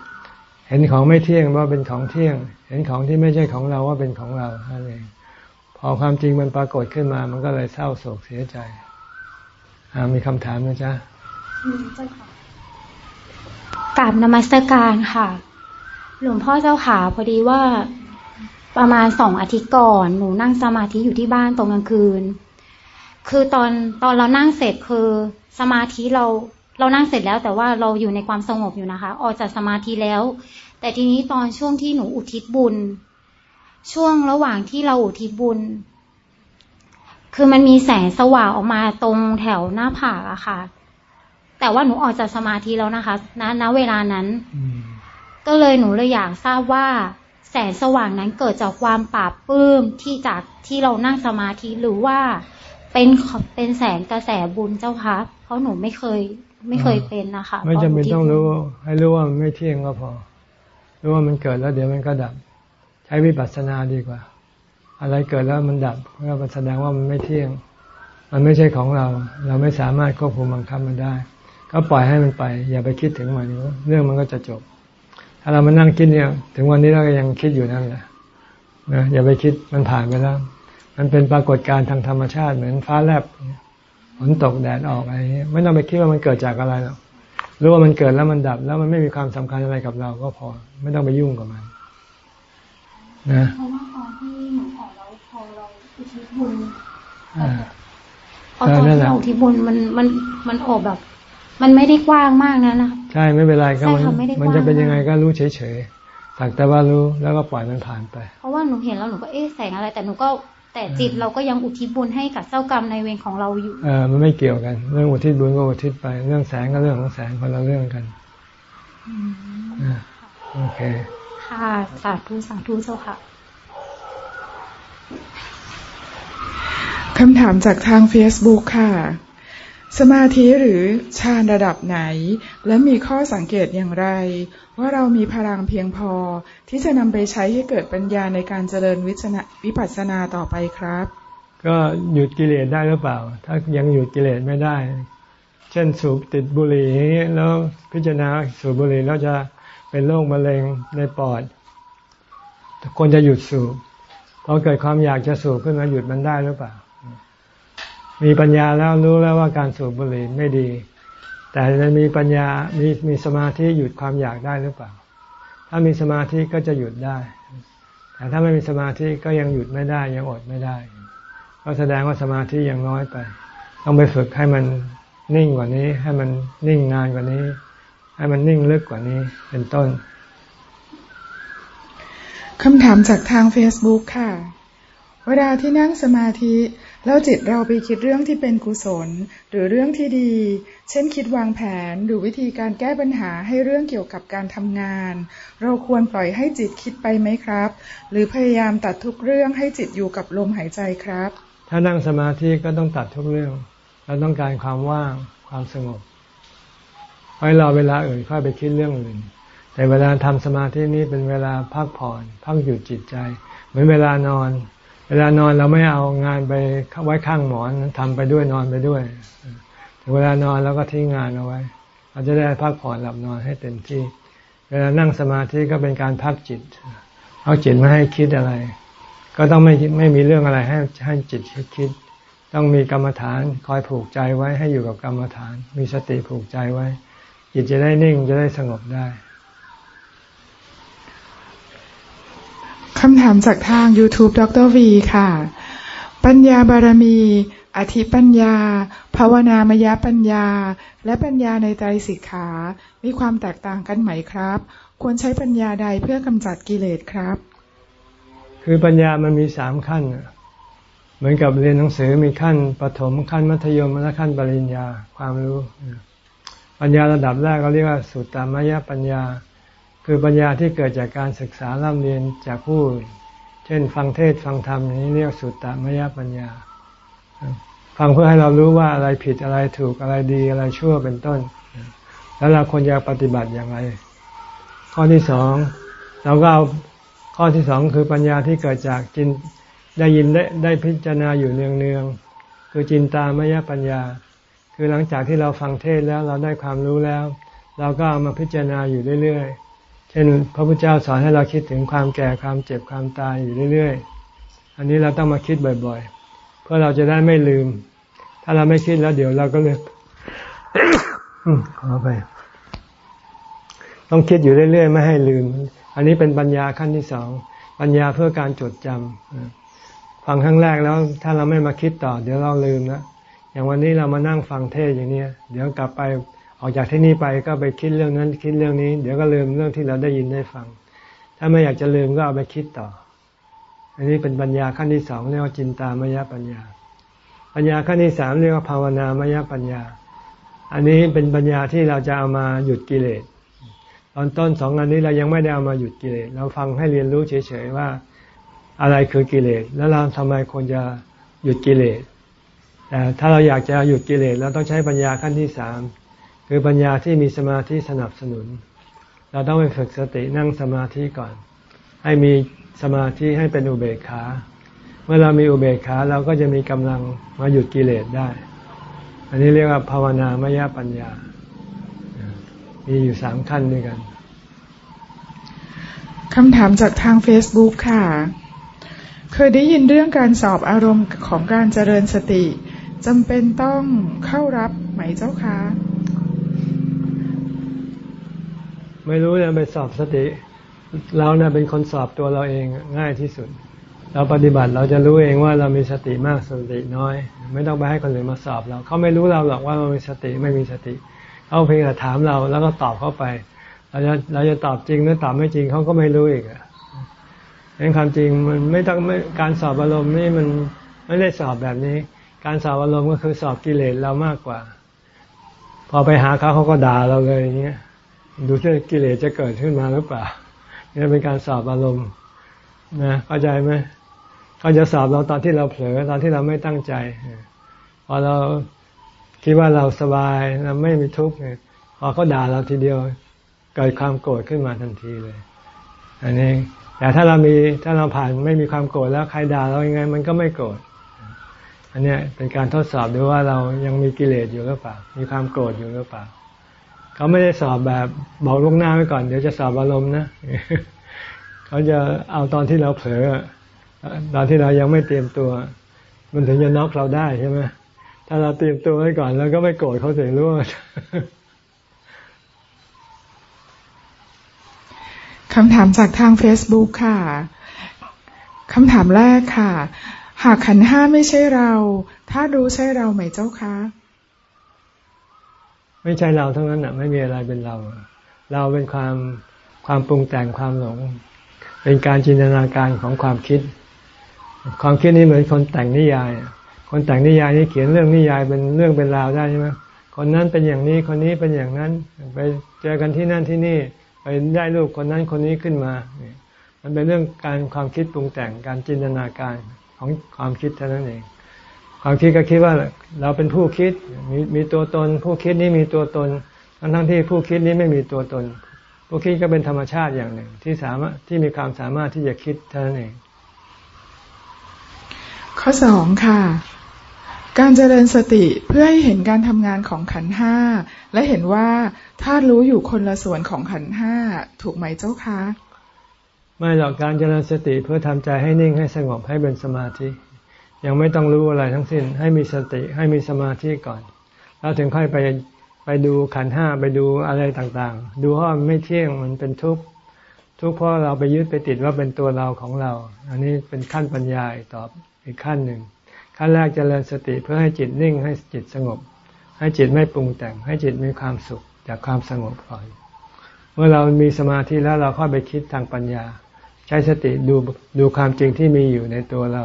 เห็นของไม่เที่ยงว่าเป็นของเที่ยง เห็นของที่ไม่ใช่ของเราว่าเป็นของเราอะไรเองพอความจริงมันปรากฏขึ้นมา มันก็เลยเศร้าโศกเสียใจมีคำถามนะจ๊ะกราบนมัสการค่ะ หลวงพ่อเจ้าขาพอดีว่าประมาณสองอาทิตย์ก่อน หนูนั่งสมาธิอยู่ที่บ้านตรงกลางคืน คือตอนตอนเรานั่งเสร็จคือสมาธิเรา เรานั่งเสร็จแล้วแต่ว่าเราอยู่ในความสงบอยู่นะคะ ออกจากสมาธิแล้ว แต่ทีนี้ตอนช่วงที่หนูอุทิศบุญ ช่วงระหว่างที่เราอุทิศบุญ คือมันมีแสงสว่างออกมาตรงแถวหน้าผากอะค่ะ แต่ว่าหนูออกจากสมาธิแล้วนะคะณณเวลานั้นก็เลยหนูเลยอยากทราบว่า แสงสว่างนั้นเกิดจากความปราบปื้มที่จากที่เรานั่งสมาธิหรือว่าเป็นเป็นแสงกระแสบุญเจ้าคะเพราะหนูไม่เคย ไม่เคยเป็นนะคะไม่จำเป็นต้องรู้ ให้รู้ว่ามันไม่เที่ยงก็พอ รู้ว่ามันเกิดแล้วเดี๋ยวมันก็ดับช้วิปัสสนาดีกว่า อะไรเกิดแล้วมันดับก็แสดงว่ามันไม่เที่ยง มันไม่ใช่ของเรา เราไม่สามารถควบคุมบังคับมันได้ ก็ปล่อยให้มันไป อย่าไปคิดถึงมันเรื่องมันก็จะจบ ถ้าเรามานั่งคิดเนี่ย ถึงวันนี้เราก็ยังคิดอยู่นั่นแหละนะอย่าไปคิดมันผ่านไปแล้ว มันเป็นปรากฏการณ์ทางธรรมชาติเหมือนฟ้าแลบ ฝนตกแดดออกอะไรเงี้ยไม่ต้องไปคิดว่ามันเกิดจากอะไรหรอกรู้ว่ามันเกิดแล้วมันดับ แล้วมันไม่มีความสำคัญอะไรกับเราก็พอ ไม่ต้องไปยุ่งกับมันนะเพราะว่าตอนที่หนูขอเราพอเราอุทิศบุญพอตอนที่เราอุทิศบุญมันมันมันออกแบบ มันไม่ได้กว้างมากนะนะใช่ไม่เป็นไรก็มันมันจะเป็นยังไงก็รู้เฉยๆสักแต่ว่ารู้แล้วก็ปล่อยมันผ่านไป เพราะว่าหนูเห็นแล้วหนูก็เอ๊ะแสงอะไร แต่หนูก็ แต่จิตเราก็ยังอุทิศบุญให้กับเจ้ากรรมในเวรของเราอยู่เออมันไม่เกี่ยวกัน เรื่องอุทิศบุญก็อุทิศไป เรื่องแสงก็เรื่องของแสงคนละเรื่องกันโอเค ค่ะสาธุสาธุเจ้าค่ะคำถามจากทาง Facebook ค่ะ สมาธิหรือฌานระดับไหน และมีข้อสังเกตอย่างไร ว่าเรามีพลังเพียงพอที่จะนำไปใช้ให้เกิดปัญญาในการเจริญวิวปัสสนาต่อไปครับ ก็หยุดกิเลสได้หรือเปล่า ถ้ายังหยุดกิเลสไม่ได้ เช่นสูบติดบุหรี่แล้วพิจารณาสูบบุหรี่แล้วจะเป็นโรคมะเร็งในปอดควรจะหยุดสูบพอเกิดความอยากจะสูบขึ้นมาหยุดมันได้หรือเปล่า มีปัญญาแล้วรู้แล้วว่าการสูบบุหรี่ไม่ดี แต่จะมีปัญญา มีมีสมาธิหยุดความอยากได้หรือเปล่า ถ้ามีสมาธิก็จะหยุดได้ แต่ถ้าไม่มีสมาธิก็ยังหยุดไม่ได้ยังอดไม่ได้ ก็แสดงว่าสมาธิยังน้อยไป ต้องไปฝึกให้มันนิ่งกว่านี้ ให้มันนิ่งนานกว่านี้ ให้มันนิ่งลึกกว่านี้ เป็นต้นคำถามจากทาง Facebook ค่ะ เวลาที่นั่งสมาธิ แล้วจิตเราไปคิดเรื่องที่เป็นกุศล หรือเรื่องที่ดี เช่นคิดวางแผนหรือวิธีการแก้ปัญหาให้เรื่องเกี่ยวกับการทำงาน เราควรปล่อยให้จิตคิดไปไหมครับ หรือพยายามตัดทุกเรื่องให้จิตอยู่กับลมหายใจครับ ถ้านั่งสมาธิก็ต้องตัดทุกเรื่อง เราต้องการความว่างความสงบไว้รอเวลาอื่นค่อยไปคิดเรื่องอื่น แต่เวลาทำสมาธินี้เป็นเวลาพักผ่อน พักหยุดจิตใจ เหมือนเวลานอน เวลานอนเราไม่เอางานไปไว้ข้างหมอนทำไปด้วยนอนไปด้วย เวลานอนเราก็ทิ้งงานเอาไว้ เราจะได้พักผ่อนหลับนอนให้เต็มที่ เวลานั่งสมาธิก็เป็นการพักจิตเอาจิตไม่ให้คิดอะไร ก็ต้องไม่ไม่มีเรื่องอะไรให้ให้จิตคิด ต้องมีกรรมฐานคอยผูกใจไว้ให้อยู่กับกรรมฐาน มีสติผูกใจไว้ จิตจะได้นิ่งจะได้สงบได้ คำถามจากทาง YouTube ดรวีค่ะ ปัญญาบารมี อธิปัญญา ภาวนามยปัญญา และปัญญาในใจสิกขา มีความแตกต่างกันไหมครับ ควรใช้ปัญญาใดเพื่อกำจัดกิเลสครับ คือปัญญามันมีสามขั้น เหมือนกับเรียนหนังสือมีขั้นปฐมขั้นมัธยมและขั้นปริญญาความรู้ ปัญญาระดับแรกก็เรียกว่าสุตตามยปัญญา คือปัญญาที่เกิดจากการศึกษาร่ำเรียนจากผู้เช่น ฟังเทศฟังธรรมนี้เรียกสุตตมยปัญญา ฟังเพื่อให้เรารู้ว่าอะไรผิดอะไรถูกอะไรดีอะไรชั่วเป็นต้น แล้วเราควรจะปฏิบัติอย่างไร ข้อที่สองเราก็เอาข้อที่สองคือปัญญาที่เกิดจากจินได้ยินได้ได้พิจารณาอยู่เนืองๆคือจินตามยปัญญา คือหลังจากที่เราฟังเทศแล้วเราได้ความรู้แล้ว เราก็เอามาพิจารณาอยู่เรื่อยๆ เช่นพระพุทธเจ้าสอนให้เราคิดถึงความแก่ความเจ็บความตายอยู่เรื่อยๆ อันนี้เราต้องมาคิดบ่อยๆ เพื่อเราจะได้ไม่ลืม ถ้าเราไม่คิดแล้วเดี๋ยวเราก็เลยขอไป ต้องคิดอยู่เรื่อยๆ ไม่ให้ลืม อันนี้เป็นปัญญาขั้นที่สองปัญญาเพื่อการจดจำฟังครั้งแรกแล้ว ถ้าเราไม่มาคิดต่อ เดี๋ยวเราลืมนะอย่างวันนี้เรามานั่งฟังเทศอย่างนี้เดี๋ยวกลับไป ออกจากที่นี่ไปก็ไปคิดเรื่องนั้นคิดเรื่องนี้ เดี๋ยวก็ลืมเรื่องที่เราได้ยินได้ฟัง ถ้าไม่อยากจะลืมก็เอาไปคิดต่อ อันนี้เป็นปัญญาขั้นที่สองเรียกว่าจินตามยปัญญา ปัญญาขั้นที่สามเรียกว่าภาวนามยปัญญา อันนี้เป็นปัญญาที่เราจะเอามาหยุดกิเลสตอนต้นสองอันนี้เรายังไม่ได้เอามาหยุดกิเลสเราฟังให้เรียนรู้เฉยๆว่าอะไรคือกิเลสแล้วเราทำไมควรจะหยุดกิเลสแต่ถ้าเราอยากจะหยุดกิเลสเราต้องใช้ปัญญาขั้นที่สาม คือปัญญาที่มีสมาธิสนับสนุน เราต้องไปฝึกสตินั่งสมาธิก่อน ให้มีสมาธิให้เป็นอุเบกขา เมื่อเรามีอุเบกขาเราก็จะมีกำลังมาหยุดกิเลสได้ อันนี้เรียกว่าภาวนามยปัญญา มีอยู่สามขั้นด้วยกันคำถามจากทาง Facebook ค่ะ เคยได้ยินเรื่องการสอบอารมณ์ของการเจริญสติจำเป็นต้องเข้ารับไหมเจ้าคะ ไม่รู้เนี่ยไปสอบสติ เราเนี่ยเป็นคนสอบตัวเราเองง่ายที่สุด เราปฏิบัติเราจะรู้เองว่าเรามีสติมากสติน้อย ไม่ต้องไปให้คนอื่นมาสอบเราเขาไม่รู้เราหรอกว่าเรามีสติไม่มีสติเขาเพียงแต่ถามเราแล้วก็ตอบเข้าไป เราจะเราจะตอบจริงหรือตอบไม่จริงเขาก็ไม่รู้อีกอะเป็นความจริงมันไม่ต้องไม่การสอบอารมณ์นี่มันไม่ได้สอบแบบนี้ การสอบอารมณ์ก็คือสอบกิเลสเรามากกว่า พอไปหาเขาเขาก็ด่าเราเลยอย่างเงี้ย ดูที่กิเลสจะเกิดขึ้นมาหรือเปล่านี่เป็นการสอบอารมณ์นะเข้าใจไหมเขาจะสอบเราตอนที่เราเผลอตอนที่เราไม่ตั้งใจพอเราคิดว่าเราสบายเราไม่มีทุกข์พอเขาด่าเราทีเดียวเกิดความโกรธขึ้นมาทันทีเลย อันนี้แต่ถ้าเรามีถ้าเราผ่านไม่มีความโกรธแล้วใครด่าเรายังไง มันก็ไม่โกรธอันนี้เป็นการทดสอบดูว่าเรายังมีกิเลสอยู่หรือเปล่า มีความโกรธอยู่หรือเปล่า เขาไม่ได้สอบแบบบอกล่วงหน้าไว้ก่อน เดี๋ยวจะสอบอารมณ์นะเขาจะเอาตอนที่เราเผลอตอนที่เรายังไม่เตรียมตัว มันถึงจะน็อกเราได้ใช่ไหมถ้าเราเตรียมตัวไว้ก่อน แล้วก็ไม่โกรธเขาเสียรู้คำถามจากทาง Facebook ค่ะคำถามแรกค่ะ หากขันห้าไม่ใช่เรา ถ้ารู้ใช่เราไหมเจ้าคะ ไม่ใช่เราทั้งนั้นอะ ไม่มีอะไรเป็นเรา เราเป็นความความปรุงแต่งความหลง เป็นการจินตนาการของความคิด ความคิดนี้เหมือนคนแต่งนิยาย คนแต่งนิยายนี่เขียนเรื่องนิยายเป็นเรื่องเป็นราวได้ใช่ไหมคนนั้นเป็นอย่างนี้คนนี้เป็นอย่างนั้น ไปเจอกันที่นั่นที่นี่ ไปได้รูปคนนั้นคนนี้ขึ้นมามันเป็นเรื่องการความคิดปรุงแต่งการจินตนาการของความคิดเท่านั้นเอง ความคิดก็คิดว่าเราเป็นผู้คิดมีมีตัวตน ผู้คิดนี้มีตัวตนทั้งทั้งที่ผู้คิดนี้ไม่มีตัวตน ผู้คิดก็เป็นธรรมชาติอย่างหนึ่ง ที่สามารถที่มีความสามารถที่จะคิดเท่านั้นเอง ข้อสองค่ะ การเจริญสติเพื่อให้เห็นการทำงานของขันห้าและเห็นว่าถ้ารู้อยู่คนละส่วนของขันห้าถูกไหมเจ้าคะไม่หรอกการเจริญสติเพื่อทำใจให้นิ่งให้สงบให้เป็นสมาธิ ยังไม่ต้องรู้อะไรทั้งสิ้น ให้มีสติให้มีสมาธิก่อน แล้วถึงค่อยไปไปดูขันห้าไปดูอะไรต่างๆ ดูว่ามันไม่เที่ยงมันเป็นทุกข์ทุกข์เพราะเราไปยึดไปติดว่าเป็นตัวเราของเรา อันนี้เป็นขั้นปัญญาต่ออีกขั้นหนึ่ง ขั้นแรกจเจริญสติเพื่อให้จิตนิ่งให้จิตสงบ ให้จิตไม่ปรุงแต่ง ให้จิตมีความสุขจากความสงบก่อน เมื่อเรามีสมาธิแล้วเราค่อยไปคิดทางปัญญา ใช้สติดูดูความจริงที่มีอยู่ในตัวเรา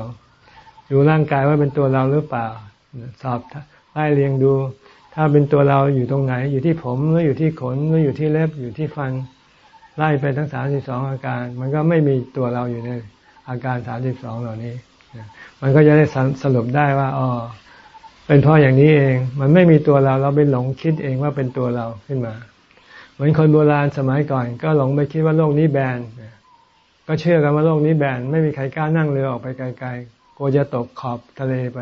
ดูร่างกายว่าเป็นตัวเราหรือเปล่า สอบไล่เรียงดู ถ้าเป็นตัวเราอยู่ตรงไหน อยู่ที่ผมหรืออยู่ที่ขนหรืออยู่ที่เล็บอยู่ที่ฟันไล่ไปทั้งสามสิบสองอาการ มันก็ไม่มีตัวเราอยู่ในอาการสามสิบสองเหล่านี้ มันก็จะได้สรุปได้ว่าอ๋อเป็นเพราะอย่างนี้เอง มันไม่มีตัวเราเราไปหลงคิดเองว่าเป็นตัวเราขึ้นมา เหมือนคนโบราณสมัยก่อน ก็หลงไปคิดว่าโลกนี้แบนก็เชื่อกันว่าโลกนี้แบนไม่มีใครกล้านั่งเรือออกไปไกล กลัวจะตกขอบทะเลไป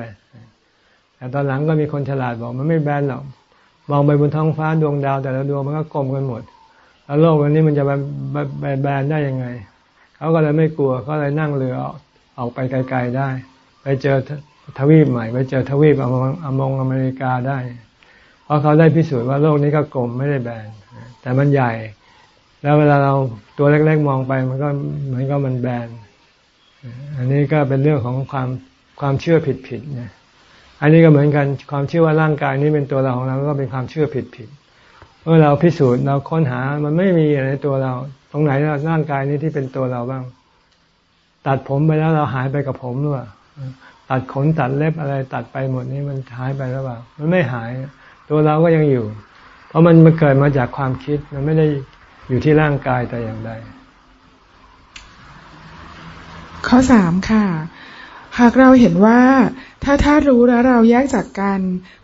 แต่ตอนหลังก็มีคนฉลาดบอกมันไม่แบนหรอก มองไปบนท้องฟ้าดวงดาว แต่ละดวงมันก็กลมกันหมด แล้วโลกอันนี้มันจะแบนได้ยังไง เขาก็เลยไม่กลัวเขาเลยนั่งเรือออกไปไกลๆได้ ไปเจอทวีปใหม่ ไปเจอทวีปอมงอเมริกาได้ เพราะเขาได้พิสูจน์ว่าโลกนี้ก็กลมไม่ได้แบน แต่มันใหญ่ แล้วเวลาเราตัวเล็กๆมองไปมันก็เหมือนกับมันแบน อันนี้ก็เป็นเรื่องของความความเชื่อผิดๆนะอันนี้ก็เหมือนกันความเชื่อว่าร่างกายนี้เป็นตัวเราของเราก็เป็นความเชื่อผิดๆเมื่อเราพิสูจน์เราค้นหามันไม่มีในตัวเรา ตรงไหนร่างกายนี้ที่เป็นตัวเราบ้าง ตัดผมไปแล้วเราหายไปกับผมหรือเปล่าตัดขนตัดเล็บอะไรตัดไปหมดนี้มันหายไปหรือเปล่ามันไม่หาย ตัวเราก็ยังอยู่ เพราะมันมันเกิดมาจากความคิดมันไม่ได้อยู่ที่ร่างกายแต่อย่างใด ข้อสามค่ะ หากเราเห็นว่าถ้าถ้ารู้แล้วเราแยกจากกัน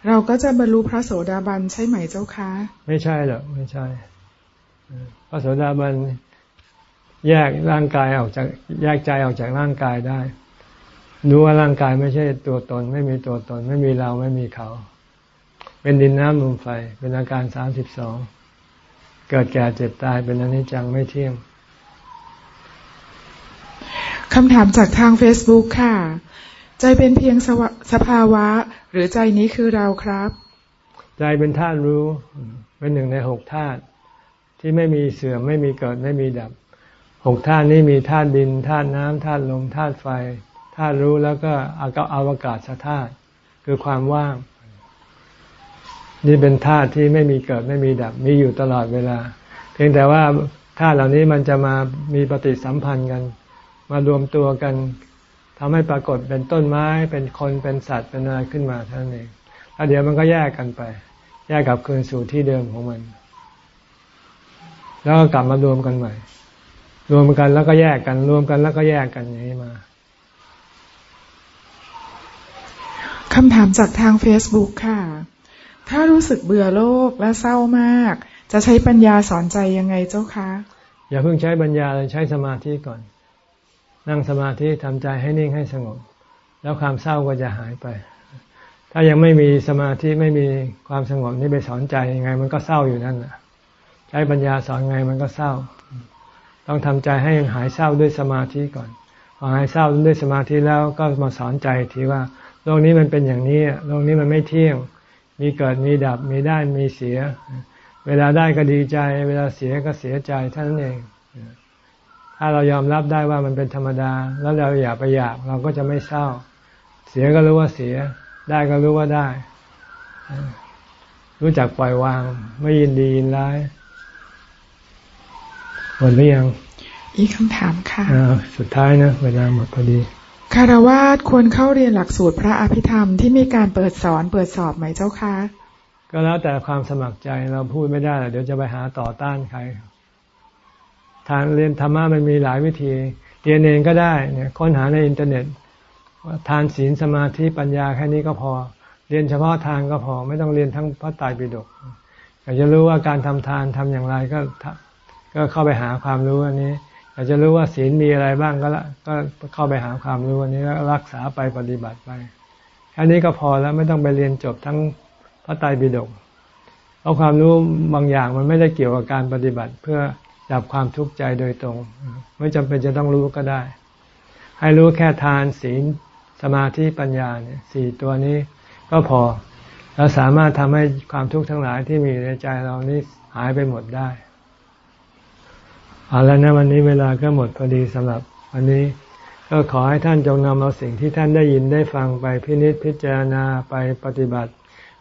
เราก็จะบรรลุพระโสดาบันใช่ไหมเจ้าคะไม่ใช่หรอกไม่ใช่ พระโสดาบันแยกร่างกายออกจากแยกใจออกจากร่างกายได้รู้ว่าร่างกายไม่ใช่ตัวตน ไม่มีตัวตน ไม่มีเราไม่มีเขา เป็นดินน้ำลมไฟ เป็นอาการสามสิบสองเกิดแก่เจ็บตายเป็นอนิจจังไม่เที่ยง คำถามจากทาง Facebook ค่ะ ใจเป็นเพียงสสภาวะ หรือใจนี้คือเราครับ ใจเป็นธาตุรู้ เป็นหนึ่งในหกธาตุที่ไม่มีเสื่อมไม่มีเกิดไม่มีดับหกธาตุนี้มีธาตุดินธาตุน้ำธาตุลมธาตุไฟธาตุรู้แล้วก็อากาอวกาศธาตุคือความว่าง นี่เป็นธาตุที่ไม่มีเกิดไม่มีดับ มีอยู่ตลอดเวลา เพียงแต่ว่าธาตุเหล่านี้มันจะมามีปฏิสัมพันธ์กัน มารวมตัวกันทำให้ปรากฏเป็นต้นไม้เป็นคนเป็นสัตว์เป็นอะไรขึ้นมาเท่านั้นเองแล้วเดี๋ยวมันก็แยกกันไป แยกกลับคืนสู่ที่เดิมของมัน แล้วก็กลับมารวมกันใหม่ รวมกันแล้วก็แยกกัน รวมกันแล้วก็แยกกันอย่างนี้มาคำถามจากทาง Facebook ค่ะ ถ้ารู้สึกเบื่อโลกและเศร้ามาก จะใช้ปัญญาสอนใจยังไงเจ้าคะ อย่าเพิ่งใช้ปัญญาเลยใช้สมาธิก่อน นั่งสมาธิทำใจให้นิ่งให้สงบ แล้วความเศร้าก็จะหายไป ถ้ายังไม่มีสมาธิไม่มีความสงบนี่ไปสอนใจยังไง มันก็เศร้าอยู่นั่นแหละใช้ปัญญาสอนไงมันก็เศร้า ต้องทำใจให้หายเศร้าด้วยสมาธิก่อนพอหายเศร้าด้วยสมาธิแล้วก็มาสอนใจทีว่าโลกนี้มันเป็นอย่างนี้โลกนี้มันไม่เที่ยง มีเกิดมีดับมีได้มีเสีย เวลาได้ก็ดีใจ เวลาเสียก็เสียใจเท่านั้นเอง ถ้าเรายอมรับได้ว่ามันเป็นธรรมดา แล้วเราอย่าไปอยากเราก็จะไม่เศร้า เสียก็รู้ว่าเสีย ได้ก็รู้ว่าได้ รู้จักปล่อยวาง ไม่ยินดียินร้ายหมดหรือยัง อีกคำถามค่ะสุดท้ายนะเวลาหมดพอดีคารวาสควรเข้าเรียนหลักสูตรพระอภิธรรมที่มีการเปิดสอนเปิดสอบไหมเจ้าคะก็แล้วแต่ความสมัครใจเราพูดไม่ได้เดี๋ยวจะไปหาต่อต้านใคร ทางเรียนธรรมะมันมีหลายวิธี เรียนเองก็ได้เนี่ยค้นหาในอินเทอร์เน็ตว่าทานศีลสมาธิปัญญาแค่นี้ก็พอ เรียนเฉพาะทางก็พอ ไม่ต้องเรียนทั้งพระไตรปิฎกอยากจะรู้ว่าการทำทานทำอย่างไรก็ก็เข้าไปหาความรู้อันนี้ อยากจะรู้ว่าศีลมีอะไรบ้างก็ละก็เข้าไปหาความรู้อันนี้แล้วรักษาไปปฏิบัติไปแค่นี้ก็พอแล้วไม่ต้องไปเรียนจบทั้งพระไตรปิฎกเพราะความรู้บางอย่างมันไม่ได้เกี่ยวกับการปฏิบัติเพื่อ ดับความทุกข์ใจโดยตรง ไม่จำเป็นจะต้องรู้ก็ได้ ให้รู้แค่ทานศีลสมาธิปัญญาเนี่ยสี่ตัวนี้ก็พอแล้วสามารถทำให้ความทุกข์ทั้งหลายที่มีในใจเรานี้หายไปหมดได้เอาแล้วนะวันนี้เวลาก็หมดพอดีสำหรับวันนี้ก็ขอให้ท่านจงนำเอาสิ่งที่ท่านได้ยินได้ฟังไปพินิจพิจารณาไปปฏิบัติ